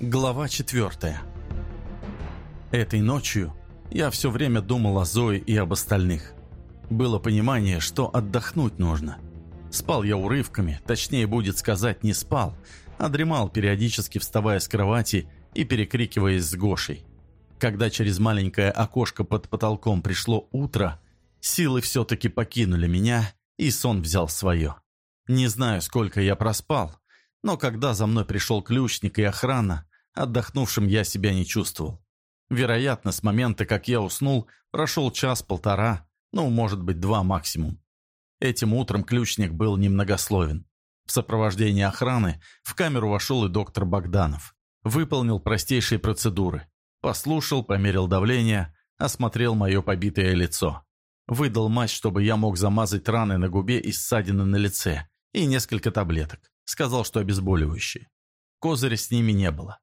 Глава четвертая. Этой ночью я все время думал о Зое и об остальных. Было понимание, что отдохнуть нужно. Спал я урывками, точнее будет сказать, не спал, а дремал, периодически вставая с кровати и перекрикиваясь с Гошей. Когда через маленькое окошко под потолком пришло утро, силы все-таки покинули меня, и сон взял свое. Не знаю, сколько я проспал, но когда за мной пришел ключник и охрана, отдохнувшим я себя не чувствовал. Вероятно, с момента, как я уснул, прошел час-полтора, ну, может быть, два максимум. Этим утром ключник был немногословен. В сопровождении охраны в камеру вошел и доктор Богданов. Выполнил простейшие процедуры. Послушал, померил давление, осмотрел мое побитое лицо. Выдал мазь, чтобы я мог замазать раны на губе и ссадины на лице, и несколько таблеток. Сказал, что обезболивающие. Козыря с ними не было.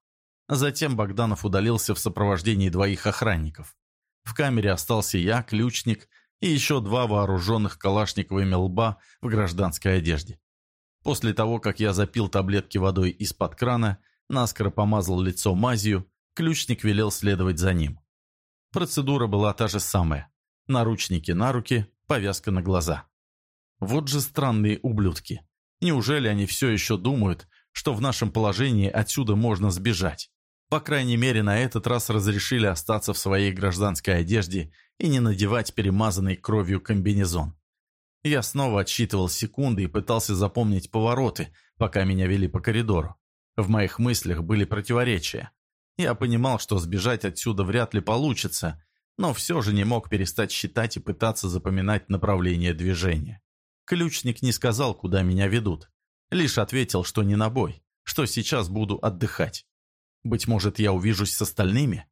Затем Богданов удалился в сопровождении двоих охранников. В камере остался я, ключник и еще два вооруженных калашниковыми лба в гражданской одежде. После того, как я запил таблетки водой из-под крана, наскоро помазал лицо мазью, ключник велел следовать за ним. Процедура была та же самая. Наручники на руки, повязка на глаза. Вот же странные ублюдки. Неужели они все еще думают, что в нашем положении отсюда можно сбежать? По крайней мере, на этот раз разрешили остаться в своей гражданской одежде и не надевать перемазанный кровью комбинезон. Я снова отсчитывал секунды и пытался запомнить повороты, пока меня вели по коридору. В моих мыслях были противоречия. Я понимал, что сбежать отсюда вряд ли получится, но все же не мог перестать считать и пытаться запоминать направление движения. Ключник не сказал, куда меня ведут. Лишь ответил, что не на бой, что сейчас буду отдыхать. Быть может, я увижусь с остальными?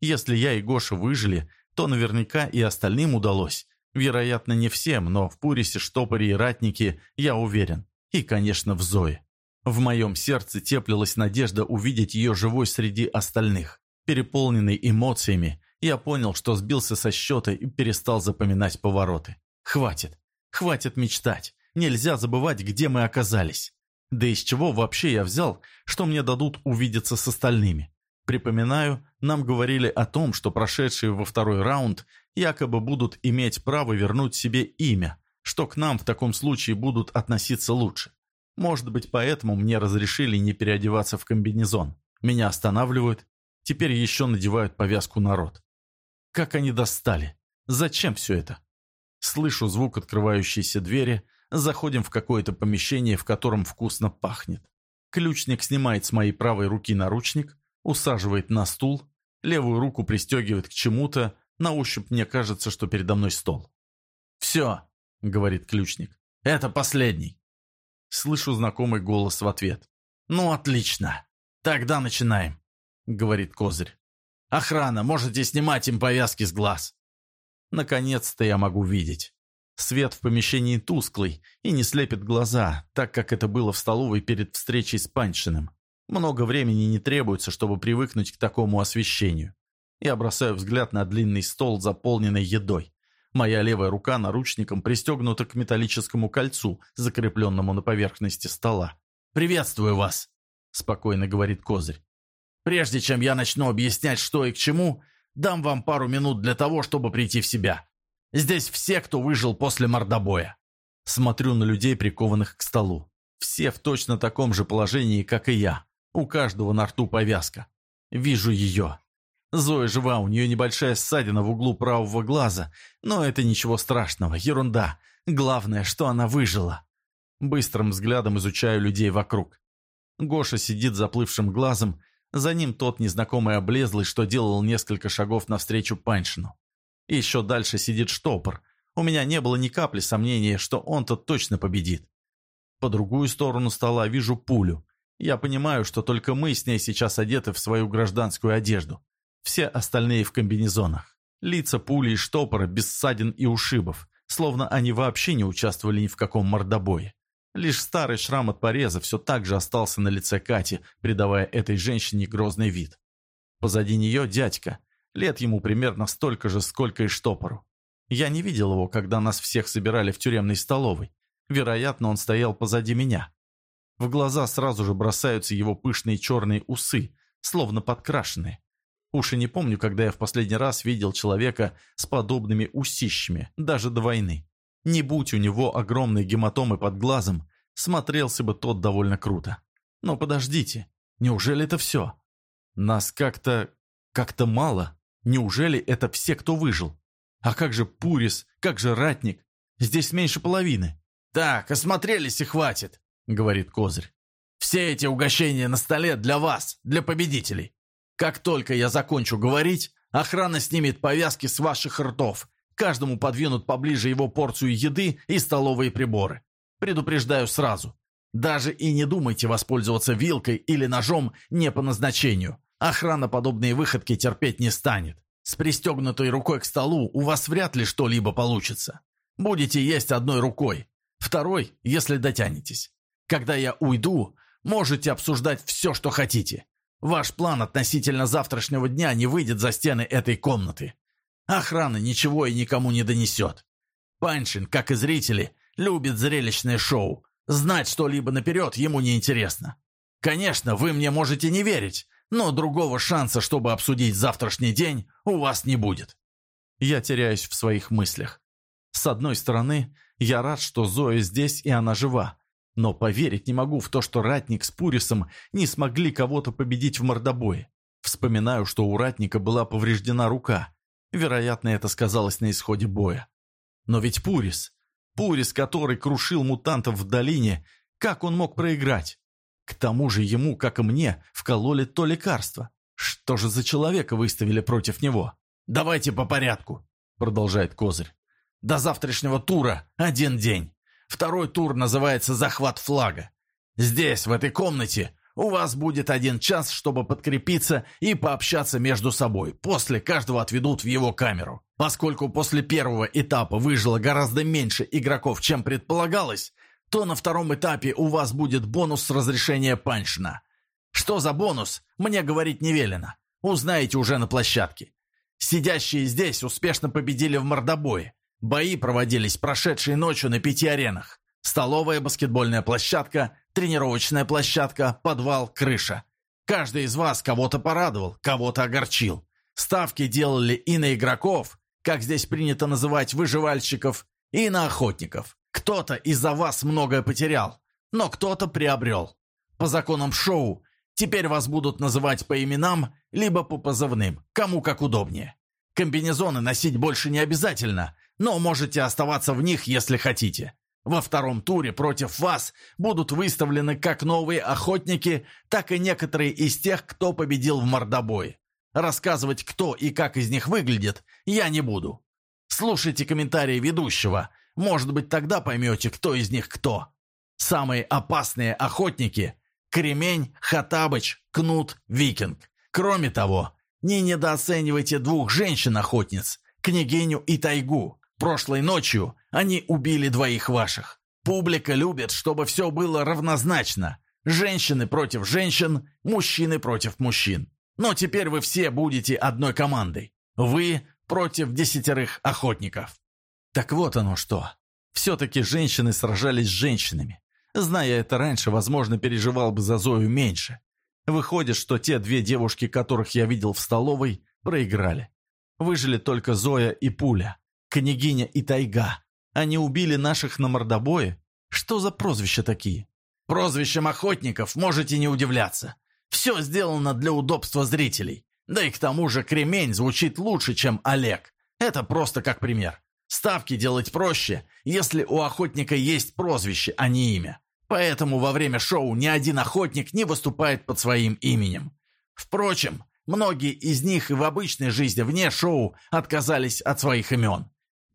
Если я и Гоша выжили, то наверняка и остальным удалось. Вероятно, не всем, но в Пурисе, Штопоре и Ратнике я уверен. И, конечно, в Зое. В моем сердце теплилась надежда увидеть ее живой среди остальных. Переполненный эмоциями, я понял, что сбился со счета и перестал запоминать повороты. Хватит. Хватит мечтать. Нельзя забывать, где мы оказались. Да из чего вообще я взял, что мне дадут увидеться с остальными? Припоминаю, нам говорили о том, что прошедшие во второй раунд якобы будут иметь право вернуть себе имя, что к нам в таком случае будут относиться лучше. Может быть, поэтому мне разрешили не переодеваться в комбинезон. Меня останавливают, теперь еще надевают повязку на рот. Как они достали? Зачем все это? Слышу звук открывающейся двери, заходим в какое-то помещение, в котором вкусно пахнет. Ключник снимает с моей правой руки наручник, усаживает на стул, левую руку пристегивает к чему-то, на ощупь мне кажется, что передо мной стол. «Все», — говорит ключник, — «это последний». Слышу знакомый голос в ответ. «Ну, отлично. Тогда начинаем», — говорит Козырь. «Охрана, можете снимать им повязки с глаз». Наконец-то я могу видеть. Свет в помещении тусклый и не слепит глаза, так как это было в столовой перед встречей с Паншиным. Много времени не требуется, чтобы привыкнуть к такому освещению. Я бросаю взгляд на длинный стол, заполненный едой. Моя левая рука наручником пристегнута к металлическому кольцу, закрепленному на поверхности стола. «Приветствую вас!» – спокойно говорит Козырь. «Прежде чем я начну объяснять, что и к чему, Дам вам пару минут для того, чтобы прийти в себя. Здесь все, кто выжил после мордобоя. Смотрю на людей, прикованных к столу. Все в точно таком же положении, как и я. У каждого на рту повязка. Вижу ее. Зоя жива, у нее небольшая ссадина в углу правого глаза, но это ничего страшного, ерунда. Главное, что она выжила. Быстрым взглядом изучаю людей вокруг. Гоша сидит заплывшим глазом, за ним тот незнакомый облезлый, что делал несколько шагов навстречу Паншину. Еще дальше сидит штопор. У меня не было ни капли сомнения, что он-то точно победит. По другую сторону стола вижу пулю. Я понимаю, что только мы с ней сейчас одеты в свою гражданскую одежду. Все остальные в комбинезонах. Лица пули и штопора без ссадин и ушибов, словно они вообще не участвовали ни в каком мордобое. Лишь старый шрам от пореза все так же остался на лице Кати, придавая этой женщине грозный вид. Позади нее дядька. Лет ему примерно столько же, сколько и штопору. Я не видел его, когда нас всех собирали в тюремной столовой. Вероятно, он стоял позади меня. В глаза сразу же бросаются его пышные черные усы, словно подкрашенные. Уж и не помню, когда я в последний раз видел человека с подобными усищами, даже до войны. Не будь у него огромной гематомы под глазом, смотрелся бы тот довольно круто. Но подождите, неужели это все? Нас как-то... как-то мало. Неужели это все, кто выжил? А как же Пурис, как же Ратник? Здесь меньше половины. «Так, осмотрелись и хватит», — говорит Козырь. «Все эти угощения на столе для вас, для победителей. Как только я закончу говорить, охрана снимет повязки с ваших ртов. Каждому подвинут поближе его порцию еды и столовые приборы. Предупреждаю сразу. Даже и не думайте воспользоваться вилкой или ножом не по назначению. Охрана подобные выходки терпеть не станет. С пристегнутой рукой к столу у вас вряд ли что-либо получится. Будете есть одной рукой, второй, если дотянетесь. Когда я уйду, можете обсуждать все, что хотите. Ваш план относительно завтрашнего дня не выйдет за стены этой комнаты. Охрана ничего и никому не донесет. Паншин, как и зрители, любит зрелищное шоу. Знать что-либо наперед ему не интересно. Конечно, вы мне можете не верить, но другого шанса, чтобы обсудить завтрашний день, у вас не будет. Я теряюсь в своих мыслях. С одной стороны, я рад, что Зоя здесь и она жива. Но поверить не могу в то, что Ратник с Пурисом не смогли кого-то победить в мордобое. Вспоминаю, что у Ратника была повреждена рука. Вероятно, это сказалось на исходе боя. Но ведь Пурис, Пурис, который крушил мутантов в долине, как он мог проиграть? К тому же ему, как и мне, вкололи то лекарство. Что же за человека выставили против него? «Давайте по порядку», — продолжает Козырь. «До завтрашнего тура один день. Второй тур называется «Захват флага». Здесь, в этой комнате, у вас будет один час, чтобы подкрепиться и пообщаться между собой. После каждого отведут в его камеру. Поскольку после первого этапа выжило гораздо меньше игроков, чем предполагалось, то на втором этапе у вас будет бонус с разрешения Паншина. Что за бонус, мне говорить не велено. Узнаете уже на площадке. Сидящие здесь успешно победили в мордобое. Бои проводились прошедшей ночью на пяти аренах. Столовая, баскетбольная площадка, тренировочная площадка, подвал, крыша. Каждый из вас кого-то порадовал, кого-то огорчил. Ставки делали и на игроков, как здесь принято называть выживальщиков, и на охотников. Кто-то из-за вас многое потерял, но кто-то приобрел. По законам шоу теперь вас будут называть по именам, либо по позывным, кому как удобнее. Комбинезоны носить больше не обязательно, но можете оставаться в них, если хотите. Во втором туре против вас будут выставлены как новые охотники, так и некоторые из тех, кто победил в мордобое. Рассказывать, кто и как из них выглядит, я не буду. Слушайте комментарии ведущего. Может быть, тогда поймете, кто из них кто. Самые опасные охотники – Кремень, Хатабыч, Кнут, Викинг. Кроме того, не недооценивайте двух женщин-охотниц – княгиню и тайгу. Прошлой ночью они убили двоих ваших. Публика любит, чтобы все было равнозначно. Женщины против женщин, мужчины против мужчин. Но теперь вы все будете одной командой. Вы против десятерых охотников. Так вот оно что. Все-таки женщины сражались с женщинами. Зная это раньше, возможно, переживал бы за Зою меньше. Выходит, что те две девушки, которых я видел в столовой, проиграли. Выжили только Зоя и Пуля княгиня и тайга. Они убили наших на мордобое? Что за прозвища такие? Прозвищем охотников можете не удивляться. Все сделано для удобства зрителей. Да и к тому же кремень звучит лучше, чем Олег. Это просто как пример. Ставки делать проще, если у охотника есть прозвище, а не имя. Поэтому во время шоу ни один охотник не выступает под своим именем. Впрочем, многие из них и в обычной жизни вне шоу отказались от своих имен.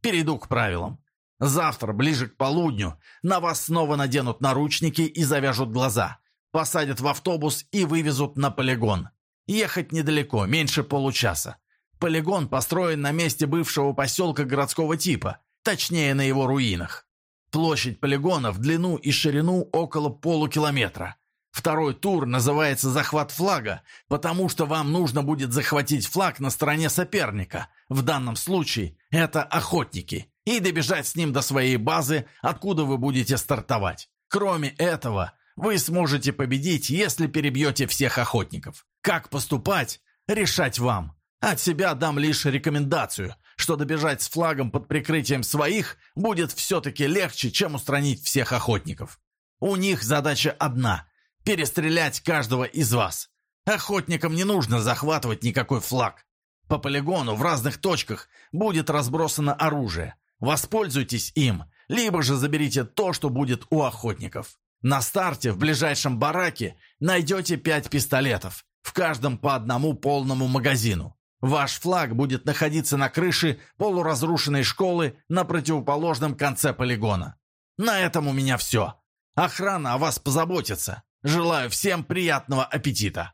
Перейду к правилам. Завтра, ближе к полудню, на вас снова наденут наручники и завяжут глаза. Посадят в автобус и вывезут на полигон. Ехать недалеко, меньше получаса. Полигон построен на месте бывшего поселка городского типа, точнее на его руинах. Площадь полигона в длину и ширину около полукилометра. Второй тур называется «Захват флага», потому что вам нужно будет захватить флаг на стороне соперника. В данном случае это охотники. И добежать с ним до своей базы, откуда вы будете стартовать. Кроме этого, Вы сможете победить, если перебьете всех охотников. Как поступать, решать вам. От себя дам лишь рекомендацию, что добежать с флагом под прикрытием своих будет все-таки легче, чем устранить всех охотников. У них задача одна – перестрелять каждого из вас. Охотникам не нужно захватывать никакой флаг. По полигону в разных точках будет разбросано оружие. Воспользуйтесь им, либо же заберите то, что будет у охотников. На старте в ближайшем бараке найдете пять пистолетов, в каждом по одному полному магазину. Ваш флаг будет находиться на крыше полуразрушенной школы на противоположном конце полигона. На этом у меня все. Охрана о вас позаботится. Желаю всем приятного аппетита.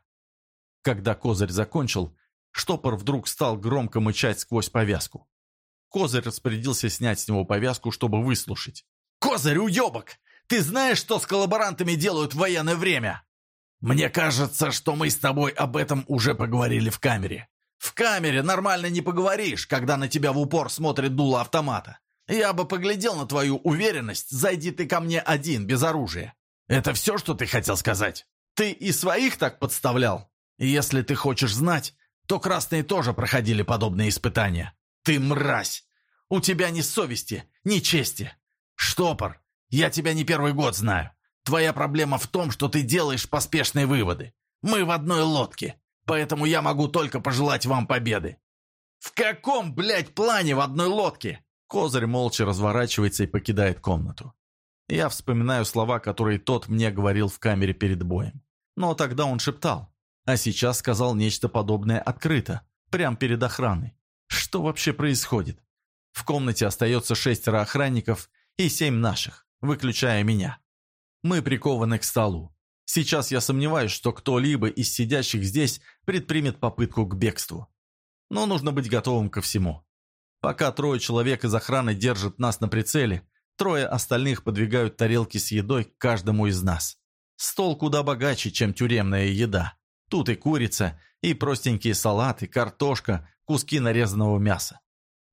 Когда Козырь закончил, штопор вдруг стал громко мычать сквозь повязку. Козырь распорядился снять с него повязку, чтобы выслушать. «Козырь, уебок! Ты знаешь, что с коллаборантами делают в военное время?» «Мне кажется, что мы с тобой об этом уже поговорили в камере. В камере нормально не поговоришь, когда на тебя в упор смотрит дуло автомата. Я бы поглядел на твою уверенность, зайди ты ко мне один, без оружия. Это все, что ты хотел сказать? Ты и своих так подставлял? Если ты хочешь знать, то красные тоже проходили подобные испытания. Ты мразь! У тебя ни совести, ни чести. Штопор, я тебя не первый год знаю. Твоя проблема в том, что ты делаешь поспешные выводы. Мы в одной лодке, поэтому я могу только пожелать вам победы. В каком, блядь, плане в одной лодке? Козырь молча разворачивается и покидает комнату. Я вспоминаю слова, которые тот мне говорил в камере перед боем. Но тогда он шептал, а сейчас сказал нечто подобное открыто, прямо перед охраной. Что вообще происходит? В комнате остается шестеро охранников и семь наших, выключая меня. Мы прикованы к столу. Сейчас я сомневаюсь, что кто-либо из сидящих здесь предпримет попытку к бегству. Но нужно быть готовым ко всему. Пока трое человек из охраны держат нас на прицеле, трое остальных подвигают тарелки с едой каждому из нас. Стол куда богаче, чем тюремная еда. Тут и курица, и простенькие салаты, картошка, куски нарезанного мяса.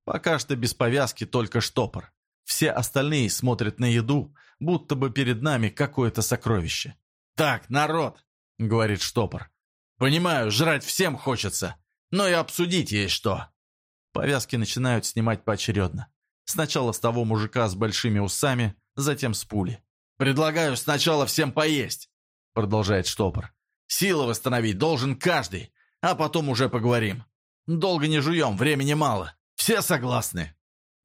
Пока что без повязки только штопор. Все остальные смотрят на еду, будто бы перед нами какое-то сокровище. «Так, народ!» — говорит штопор. «Понимаю, жрать всем хочется, но и обсудить есть что». Повязки начинают снимать поочередно. Сначала с того мужика с большими усами, затем с пули. «Предлагаю сначала всем поесть», — продолжает штопор. «Силы восстановить должен каждый, а потом уже поговорим. Долго не жуем, времени мало. Все согласны?»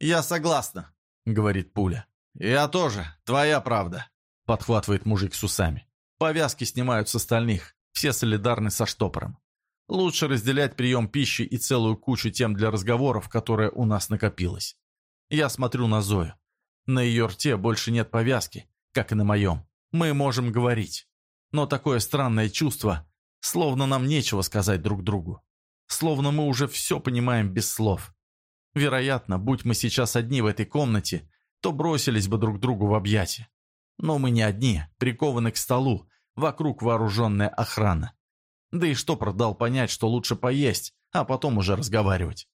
«Я согласна», — говорит пуля. «Я тоже. Твоя правда», — подхватывает мужик с усами. Повязки снимают с остальных. Все солидарны со штопором. Лучше разделять прием пищи и целую кучу тем для разговоров, которая у нас накопилась. Я смотрю на Зою. На ее рте больше нет повязки, как и на моем. Мы можем говорить. Но такое странное чувство, словно нам нечего сказать друг другу. Словно мы уже все понимаем без слов. Вероятно, будь мы сейчас одни в этой комнате, то бросились бы друг другу в объятия. Но мы не одни, прикованы к столу, вокруг вооруженная охрана. Да и что продал понять, что лучше поесть, а потом уже разговаривать.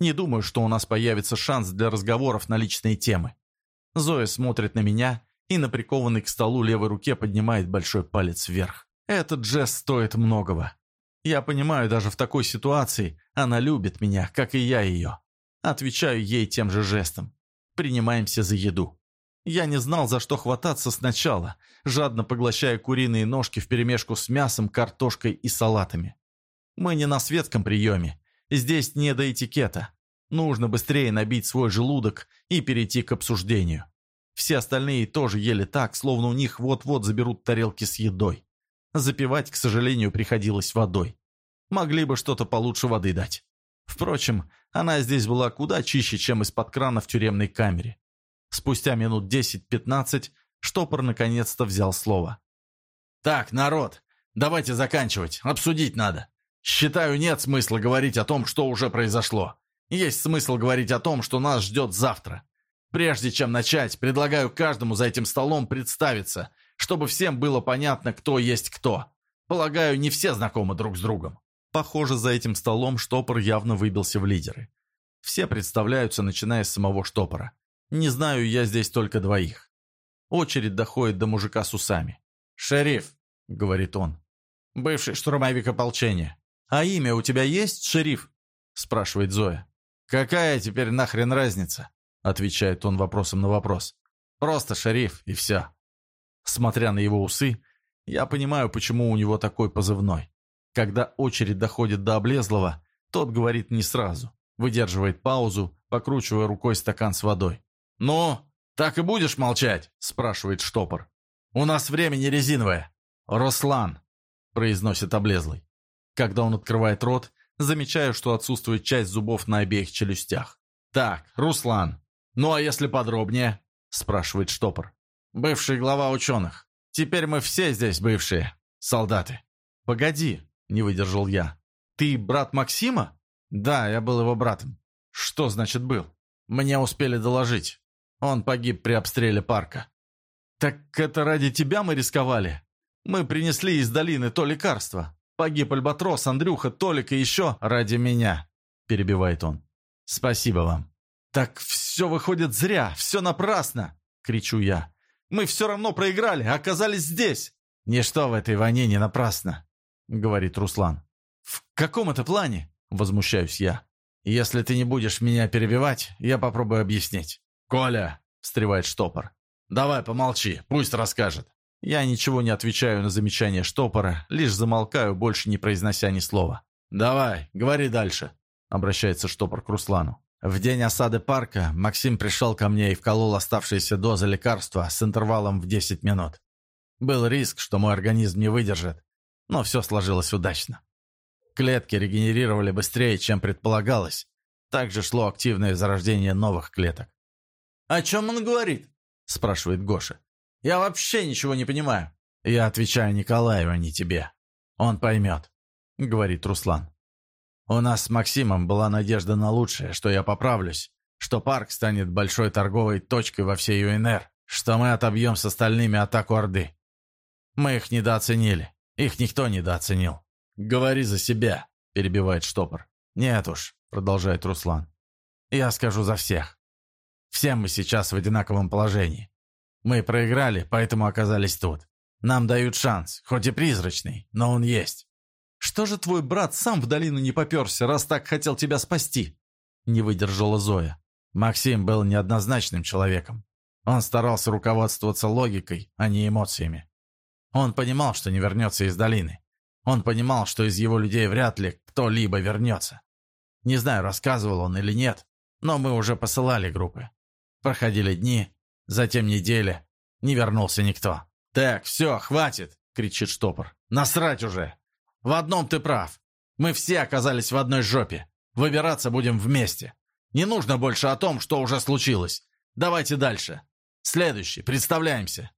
Не думаю, что у нас появится шанс для разговоров на личные темы. Зоя смотрит на меня и на прикованной к столу левой руке поднимает большой палец вверх. Этот жест стоит многого. Я понимаю, даже в такой ситуации она любит меня, как и я ее. Отвечаю ей тем же жестом. Принимаемся за еду. Я не знал, за что хвататься сначала, жадно поглощая куриные ножки вперемешку с мясом, картошкой и салатами. Мы не на светском приеме. Здесь не до этикета. Нужно быстрее набить свой желудок и перейти к обсуждению. Все остальные тоже ели так, словно у них вот-вот заберут тарелки с едой. Запивать, к сожалению, приходилось водой. Могли бы что-то получше воды дать. Впрочем, она здесь была куда чище, чем из-под крана в тюремной камере. Спустя минут 10-15 штопор наконец-то взял слово. «Так, народ, давайте заканчивать, обсудить надо. Считаю, нет смысла говорить о том, что уже произошло. Есть смысл говорить о том, что нас ждет завтра. Прежде чем начать, предлагаю каждому за этим столом представиться, чтобы всем было понятно, кто есть кто. Полагаю, не все знакомы друг с другом». Похоже, за этим столом штопор явно выбился в лидеры. Все представляются, начиная с самого штопора. Не знаю я здесь только двоих. Очередь доходит до мужика с усами. «Шериф», — говорит он, — «бывший штурмовик ополчения». «А имя у тебя есть, шериф?» — спрашивает Зоя. «Какая теперь нахрен разница?» — отвечает он вопросом на вопрос. «Просто шериф, и все». Смотря на его усы, я понимаю, почему у него такой позывной. Когда очередь доходит до облезлого, тот говорит не сразу, выдерживает паузу, покручивая рукой стакан с водой. «Ну, так и будешь молчать?» – спрашивает штопор. «У нас время не резиновое». «Руслан», – произносит облезлый. Когда он открывает рот, замечаю, что отсутствует часть зубов на обеих челюстях. «Так, Руслан, ну а если подробнее?» – спрашивает штопор. «Бывший глава ученых. Теперь мы все здесь бывшие солдаты». «Погоди», – не выдержал я. «Ты брат Максима?» «Да, я был его братом». «Что значит был?» «Мне успели доложить. Он погиб при обстреле парка». «Так это ради тебя мы рисковали? Мы принесли из долины то лекарство. Погиб Альбатрос, Андрюха, Толик и еще ради меня», – перебивает он. «Спасибо вам». «Так все выходит зря, все напрасно!» – кричу я. «Мы все равно проиграли, оказались здесь!» «Ничто в этой войне не напрасно», — говорит Руслан. «В каком это плане?» — возмущаюсь я. «Если ты не будешь меня перебивать, я попробую объяснить». «Коля!» — встревает штопор. «Давай помолчи, пусть расскажет». Я ничего не отвечаю на замечание штопора, лишь замолкаю, больше не произнося ни слова. «Давай, говори дальше», — обращается штопор к Руслану. В день осады парка Максим пришел ко мне и вколол оставшиеся дозы лекарства с интервалом в 10 минут. Был риск, что мой организм не выдержит, но все сложилось удачно. Клетки регенерировали быстрее, чем предполагалось. Также шло активное зарождение новых клеток. «О чем он говорит?» – спрашивает Гоша. «Я вообще ничего не понимаю». «Я отвечаю Николаю, а не тебе. Он поймет», – говорит Руслан. «У нас с Максимом была надежда на лучшее, что я поправлюсь, что парк станет большой торговой точкой во всей ЮНР, что мы отобьем с остальными атаку Орды. Мы их недооценили. Их никто недооценил. «Говори за себя», – перебивает штопор. «Нет уж», – продолжает Руслан. «Я скажу за всех. Все мы сейчас в одинаковом положении. Мы проиграли, поэтому оказались тут. Нам дают шанс, хоть и призрачный, но он есть». «Что же твой брат сам в долину не поперся, раз так хотел тебя спасти?» Не выдержала Зоя. Максим был неоднозначным человеком. Он старался руководствоваться логикой, а не эмоциями. Он понимал, что не вернется из долины. Он понимал, что из его людей вряд ли кто-либо вернется. Не знаю, рассказывал он или нет, но мы уже посылали группы. Проходили дни, затем недели. Не вернулся никто. «Так, все, хватит!» — кричит штопор. «Насрать уже! В одном ты прав. Мы все оказались в одной жопе. Выбираться будем вместе. Не нужно больше о том, что уже случилось. Давайте дальше. Следующий, представляемся.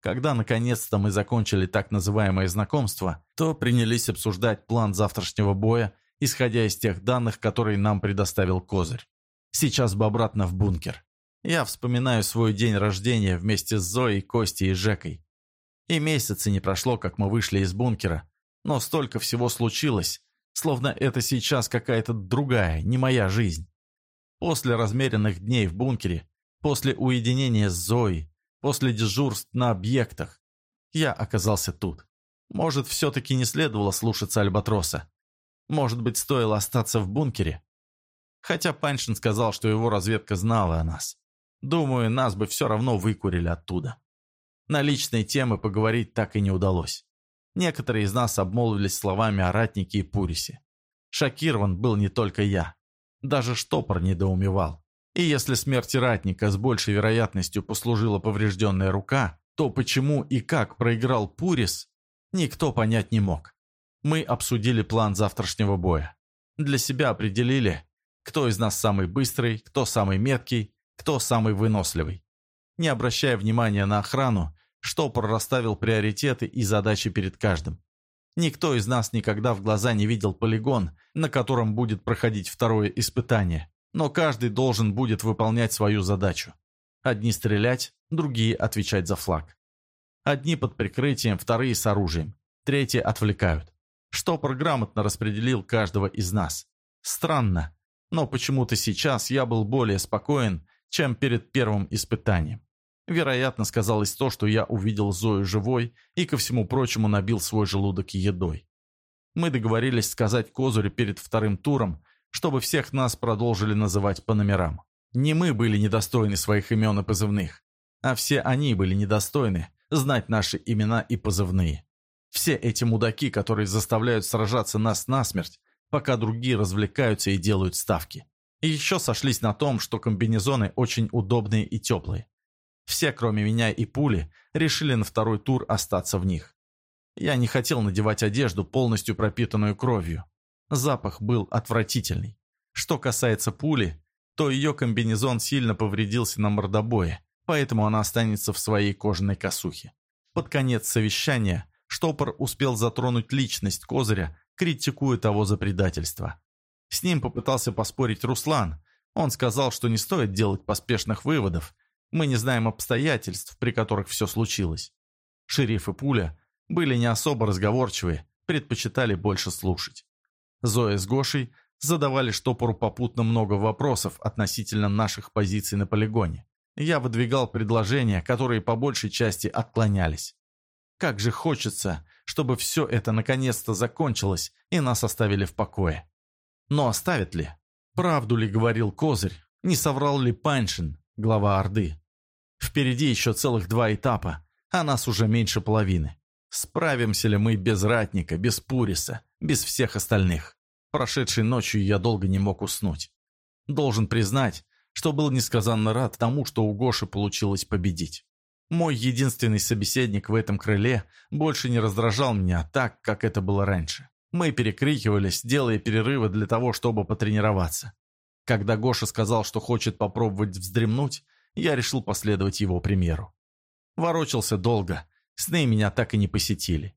Когда наконец-то мы закончили так называемое знакомство, то принялись обсуждать план завтрашнего боя, исходя из тех данных, которые нам предоставил Козырь. Сейчас бы обратно в бункер. Я вспоминаю свой день рождения вместе с Зоей, Костей и Жекой. И месяца не прошло, как мы вышли из бункера, но столько всего случилось, словно это сейчас какая-то другая, не моя жизнь. После размеренных дней в бункере, после уединения с Зоей, после дежурств на объектах. Я оказался тут. Может, все-таки не следовало слушаться Альбатроса. Может быть, стоило остаться в бункере. Хотя Паншин сказал, что его разведка знала о нас. Думаю, нас бы все равно выкурили оттуда. На личные темы поговорить так и не удалось. Некоторые из нас обмолвились словами о Ратнике и Пурисе. Шокирован был не только я. Даже штопор недоумевал. И если смерти ратника с большей вероятностью послужила поврежденная рука, то почему и как проиграл Пурис, никто понять не мог. Мы обсудили план завтрашнего боя. Для себя определили, кто из нас самый быстрый, кто самый меткий, кто самый выносливый. Не обращая внимания на охрану, штопор расставил приоритеты и задачи перед каждым. Никто из нас никогда в глаза не видел полигон, на котором будет проходить второе испытание но каждый должен будет выполнять свою задачу. Одни стрелять, другие отвечать за флаг. Одни под прикрытием, вторые с оружием, третьи отвлекают. Штопор грамотно распределил каждого из нас. Странно, но почему-то сейчас я был более спокоен, чем перед первым испытанием. Вероятно, сказалось то, что я увидел Зою живой и, ко всему прочему, набил свой желудок едой. Мы договорились сказать Козырю перед вторым туром, чтобы всех нас продолжили называть по номерам. Не мы были недостойны своих имен и позывных, а все они были недостойны знать наши имена и позывные. Все эти мудаки, которые заставляют сражаться нас насмерть, пока другие развлекаются и делают ставки. И еще сошлись на том, что комбинезоны очень удобные и теплые. Все, кроме меня и пули, решили на второй тур остаться в них. Я не хотел надевать одежду, полностью пропитанную кровью. Запах был отвратительный. Что касается пули, то ее комбинезон сильно повредился на мордобое, поэтому она останется в своей кожаной косухе. Под конец совещания штопор успел затронуть личность Козыря, критикуя того за предательство. С ним попытался поспорить Руслан. Он сказал, что не стоит делать поспешных выводов, мы не знаем обстоятельств, при которых все случилось. Шериф и Пуля были не особо разговорчивые, предпочитали больше слушать. Зоя с Гошей задавали штопору попутно много вопросов относительно наших позиций на полигоне. Я выдвигал предложения, которые по большей части отклонялись. Как же хочется, чтобы все это наконец-то закончилось и нас оставили в покое. Но оставят ли? Правду ли говорил Козырь? Не соврал ли Паншин? глава Орды. Впереди еще целых два этапа, а нас уже меньше половины. Справимся ли мы без Ратника, без Пуриса, без всех остальных? Прошедшей ночью я долго не мог уснуть. Должен признать, что был несказанно рад тому, что у Гоши получилось победить. Мой единственный собеседник в этом крыле больше не раздражал меня так, как это было раньше. Мы перекрикивались, делая перерывы для того, чтобы потренироваться. Когда Гоша сказал, что хочет попробовать вздремнуть, я решил последовать его примеру. Ворочался долго, сны меня так и не посетили.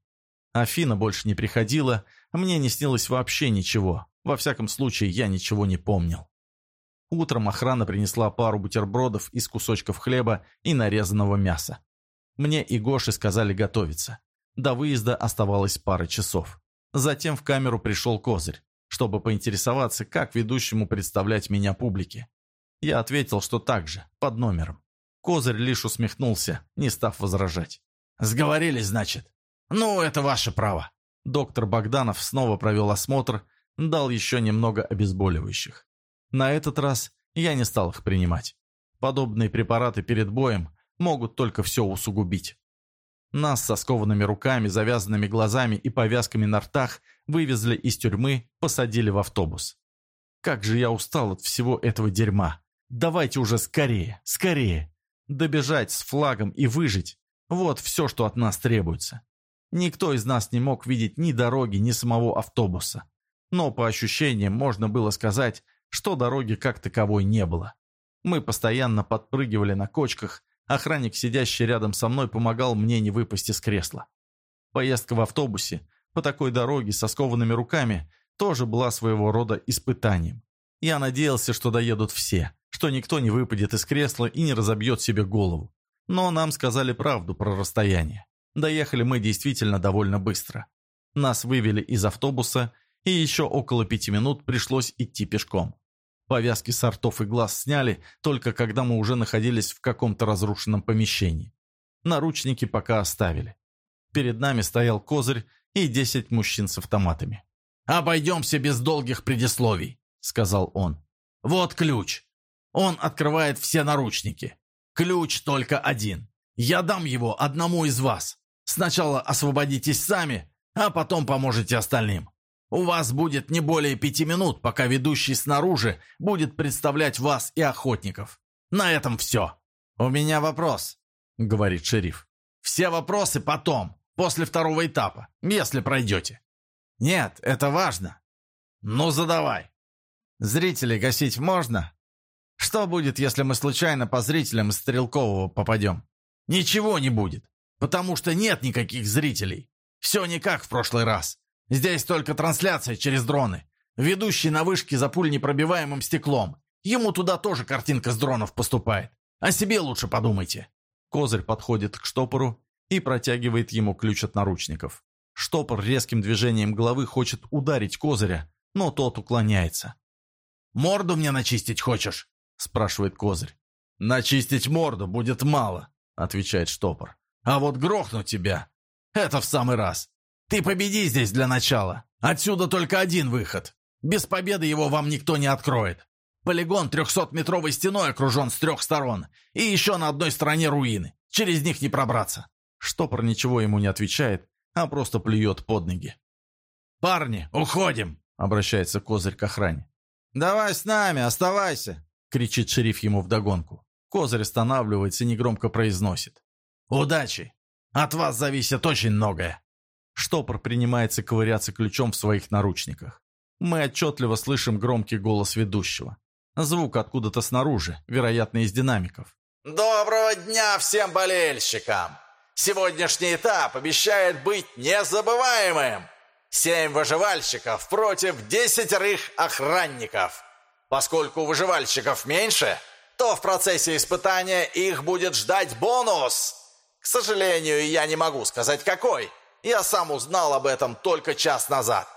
Афина больше не приходила, мне не снилось вообще ничего. Во всяком случае, я ничего не помнил. Утром охрана принесла пару бутербродов из кусочков хлеба и нарезанного мяса. Мне и Гоше сказали готовиться. До выезда оставалось пара часов. Затем в камеру пришел Козырь чтобы поинтересоваться, как ведущему представлять меня публике. Я ответил, что так же, под номером. Козырь лишь усмехнулся, не став возражать. «Сговорились, значит? Ну, это ваше право». Доктор Богданов снова провел осмотр, дал еще немного обезболивающих. На этот раз я не стал их принимать. Подобные препараты перед боем могут только все усугубить. Нас со скованными руками, завязанными глазами и повязками на ртах вывезли из тюрьмы, посадили в автобус. Как же я устал от всего этого дерьма. Давайте уже скорее, скорее. Добежать с флагом и выжить – вот все, что от нас требуется. Никто из нас не мог видеть ни дороги, ни самого автобуса. Но по ощущениям можно было сказать, что дороги как таковой не было. Мы постоянно подпрыгивали на кочках, Охранник, сидящий рядом со мной, помогал мне не выпасть из кресла. Поездка в автобусе по такой дороге со скованными руками тоже была своего рода испытанием. Я надеялся, что доедут все, что никто не выпадет из кресла и не разобьет себе голову. Но нам сказали правду про расстояние. Доехали мы действительно довольно быстро. Нас вывели из автобуса, и еще около пяти минут пришлось идти пешком. Повязки с ртов и глаз сняли, только когда мы уже находились в каком-то разрушенном помещении. Наручники пока оставили. Перед нами стоял козырь и десять мужчин с автоматами. «Обойдемся без долгих предисловий», — сказал он. «Вот ключ. Он открывает все наручники. Ключ только один. Я дам его одному из вас. Сначала освободитесь сами, а потом поможете остальным. У вас будет не более пяти минут, пока ведущий снаружи будет представлять вас и охотников. На этом все. У меня вопрос, говорит шериф. Все вопросы потом, после второго этапа, если пройдете. Нет, это важно. Ну, задавай. Зрителей гасить можно? Что будет, если мы случайно по зрителям Стрелкового попадем? Ничего не будет, потому что нет никаких зрителей. Все не как в прошлый раз. Здесь только трансляция через дроны. Ведущий на вышке за пульнепробиваемым стеклом. Ему туда тоже картинка с дронов поступает. О себе лучше подумайте». Козырь подходит к штопору и протягивает ему ключ от наручников. Штопор резким движением головы хочет ударить Козыря, но тот уклоняется. «Морду мне начистить хочешь?» – спрашивает Козырь. «Начистить морду будет мало», — отвечает штопор. «А вот грохну тебя — это в самый раз. Ты победи здесь для начала. Отсюда только один выход. Без победы его вам никто не откроет. Полигон трехсотметровой стеной окружен с трех сторон. И еще на одной стороне руины. Через них не пробраться». Штопор ничего ему не отвечает, а просто плюет под ноги. «Парни, уходим!» — обращается Козырь к охране. «Давай с нами, оставайся!» — кричит шериф ему вдогонку. Козырь останавливается и негромко произносит. «Удачи! От вас зависит очень многое!» Штопор принимается ковыряться ключом в своих наручниках. Мы отчетливо слышим громкий голос ведущего. Звук откуда-то снаружи, вероятно, из динамиков. «Доброго дня всем болельщикам! Сегодняшний этап обещает быть незабываемым! Семь выживальщиков против десятерых охранников. Поскольку выживальщиков меньше, то в процессе испытания их будет ждать бонус. К сожалению, я не могу сказать какой. Я сам узнал об этом только час назад.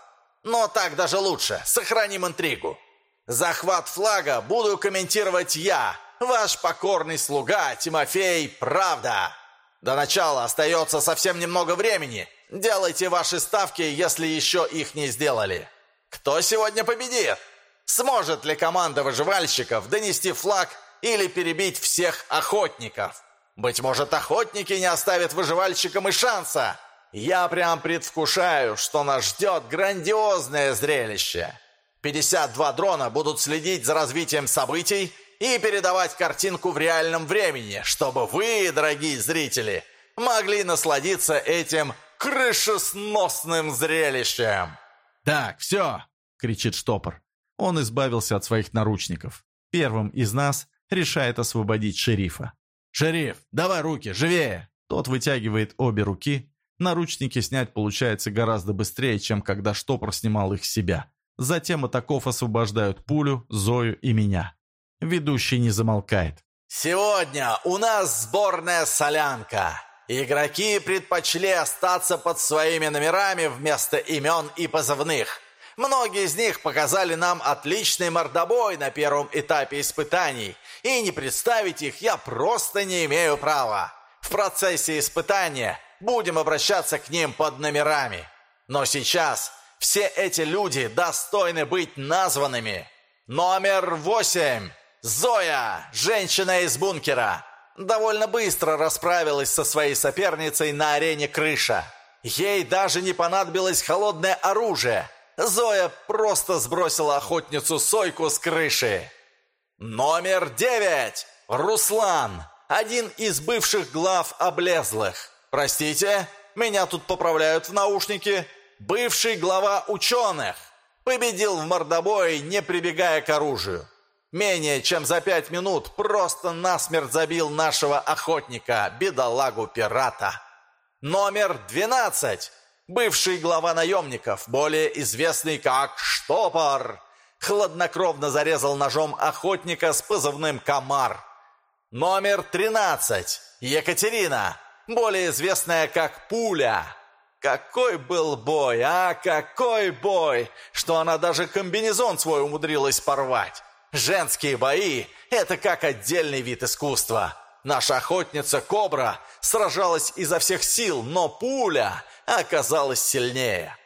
Но так даже лучше, сохраним интригу. Захват флага буду комментировать я, ваш покорный слуга Тимофей Правда. До начала остается совсем немного времени, Делайте ваши ставки, если еще их не сделали. Кто сегодня победит? Сможет ли команда выживальщиков донести флаг или перебить всех охотников? Быть может, охотники не оставят выживальщикам и шанса. Я прям предвкушаю, что нас ждет грандиозное зрелище. 52 дрона будут следить за развитием событий и передавать картинку в реальном времени, чтобы вы, дорогие зрители, могли насладиться этим крышесносным зрелищем!» «Так, все!» — кричит штопор. Он избавился от своих наручников. Первым из нас решает освободить шерифа. «Шериф, давай руки, живее!» Тот вытягивает обе руки. Наручники снять получается гораздо быстрее, чем когда штопор снимал их с себя. Затем атаков освобождают пулю, Зою и меня. Ведущий не замолкает. «Сегодня у нас сборная солянка. Игроки предпочли остаться под своими номерами вместо имен и позывных. Многие из них показали нам отличный мордобой на первом этапе испытаний, и не представить их я просто не имею права. В процессе испытания будем обращаться к ним под номерами. Но сейчас все эти люди достойны быть названными. Номер восемь. Зоя, женщина из бункера довольно быстро расправилась со своей соперницей на арене крыша. Ей даже не понадобилось холодное оружие. Зоя просто сбросила охотницу Сойку с крыши. Номер девять. Руслан. Один из бывших глав облезлых. Простите, меня тут поправляют в наушники. Бывший глава ученых. Победил в мордобое, не прибегая к оружию. Менее чем за пять минут просто насмерть забил нашего охотника, бедолагу-пирата. Номер 12. Бывший глава наемников, более известный как Штопор, хладнокровно зарезал ножом охотника с позывным «Комар». Номер 13. Екатерина, более известная как Пуля. Какой был бой, а какой бой, что она даже комбинезон свой умудрилась порвать. Женские бои – это как отдельный вид искусства. Наша охотница Кобра сражалась изо всех сил, но пуля оказалась сильнее.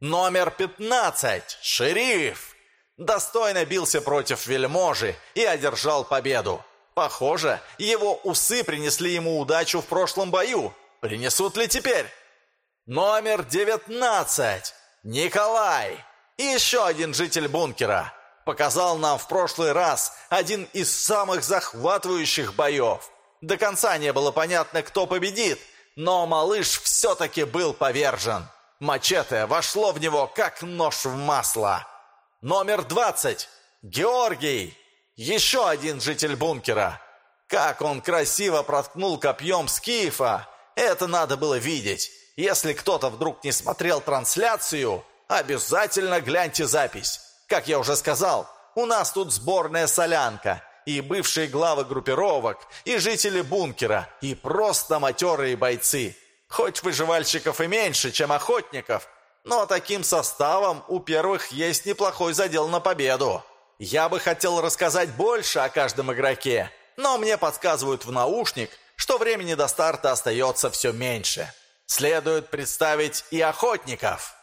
Номер 15. Шериф. Достойно бился против вельможи и одержал победу. Похоже, его усы принесли ему удачу в прошлом бою. Принесут ли теперь? Номер 19. Николай. Еще один житель бункера показал нам в прошлый раз один из самых захватывающих боев. До конца не было понятно, кто победит, но малыш все-таки был повержен. Мачете вошло в него, как нож в масло. Номер 20. Георгий. Еще один житель бункера. Как он красиво проткнул копьем Скифа. Это надо было видеть. Если кто-то вдруг не смотрел трансляцию, обязательно гляньте запись. Как я уже сказал, у нас тут сборная солянка, и бывшие главы группировок, и жители бункера, и просто матерые бойцы. Хоть выживальщиков и меньше, чем охотников, но таким составом у первых есть неплохой задел на победу. Я бы хотел рассказать больше о каждом игроке, но мне подсказывают в наушник, что времени до старта остается все меньше. Следует представить и охотников.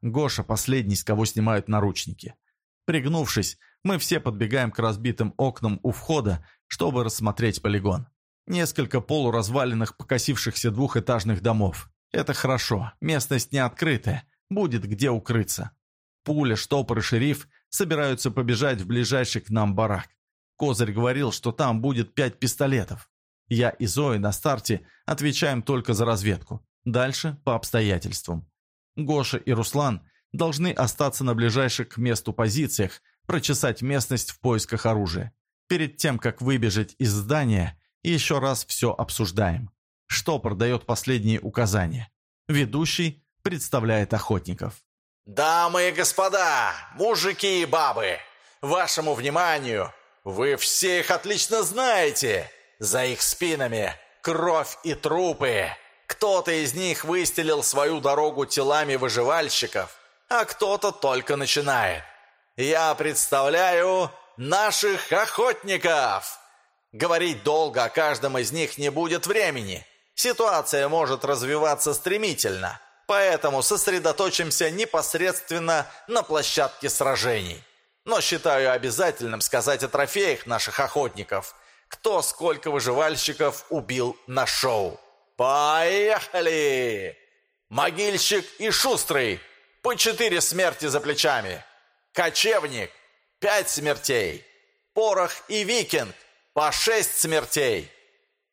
Гоша последний, с кого снимают наручники. Пригнувшись, мы все подбегаем к разбитым окнам у входа, чтобы рассмотреть полигон. Несколько полуразваленных, покосившихся двухэтажных домов. Это хорошо, местность не открытая, будет где укрыться. Пуля, штопор и шериф собираются побежать в ближайший к нам барак. Козырь говорил, что там будет пять пистолетов. Я и Зои на старте отвечаем только за разведку. Дальше по обстоятельствам. Гоша и Руслан должны остаться на ближайших к месту позициях, прочесать местность в поисках оружия. Перед тем, как выбежать из здания, еще раз все обсуждаем. Штопор дает последние указания. Ведущий представляет охотников. «Дамы и господа, мужики и бабы, вашему вниманию, вы все их отлично знаете. За их спинами кровь и трупы. Кто-то из них выстелил свою дорогу телами выживальщиков, а кто-то только начинает. Я представляю наших охотников. Говорить долго о каждом из них не будет времени. Ситуация может развиваться стремительно, поэтому сосредоточимся непосредственно на площадке сражений. Но считаю обязательным сказать о трофеях наших охотников, кто сколько выживальщиков убил на шоу. Поехали! Могильщик и Шустрый по четыре смерти за плечами. Кочевник – пять смертей. Порох и Викинг – по шесть смертей.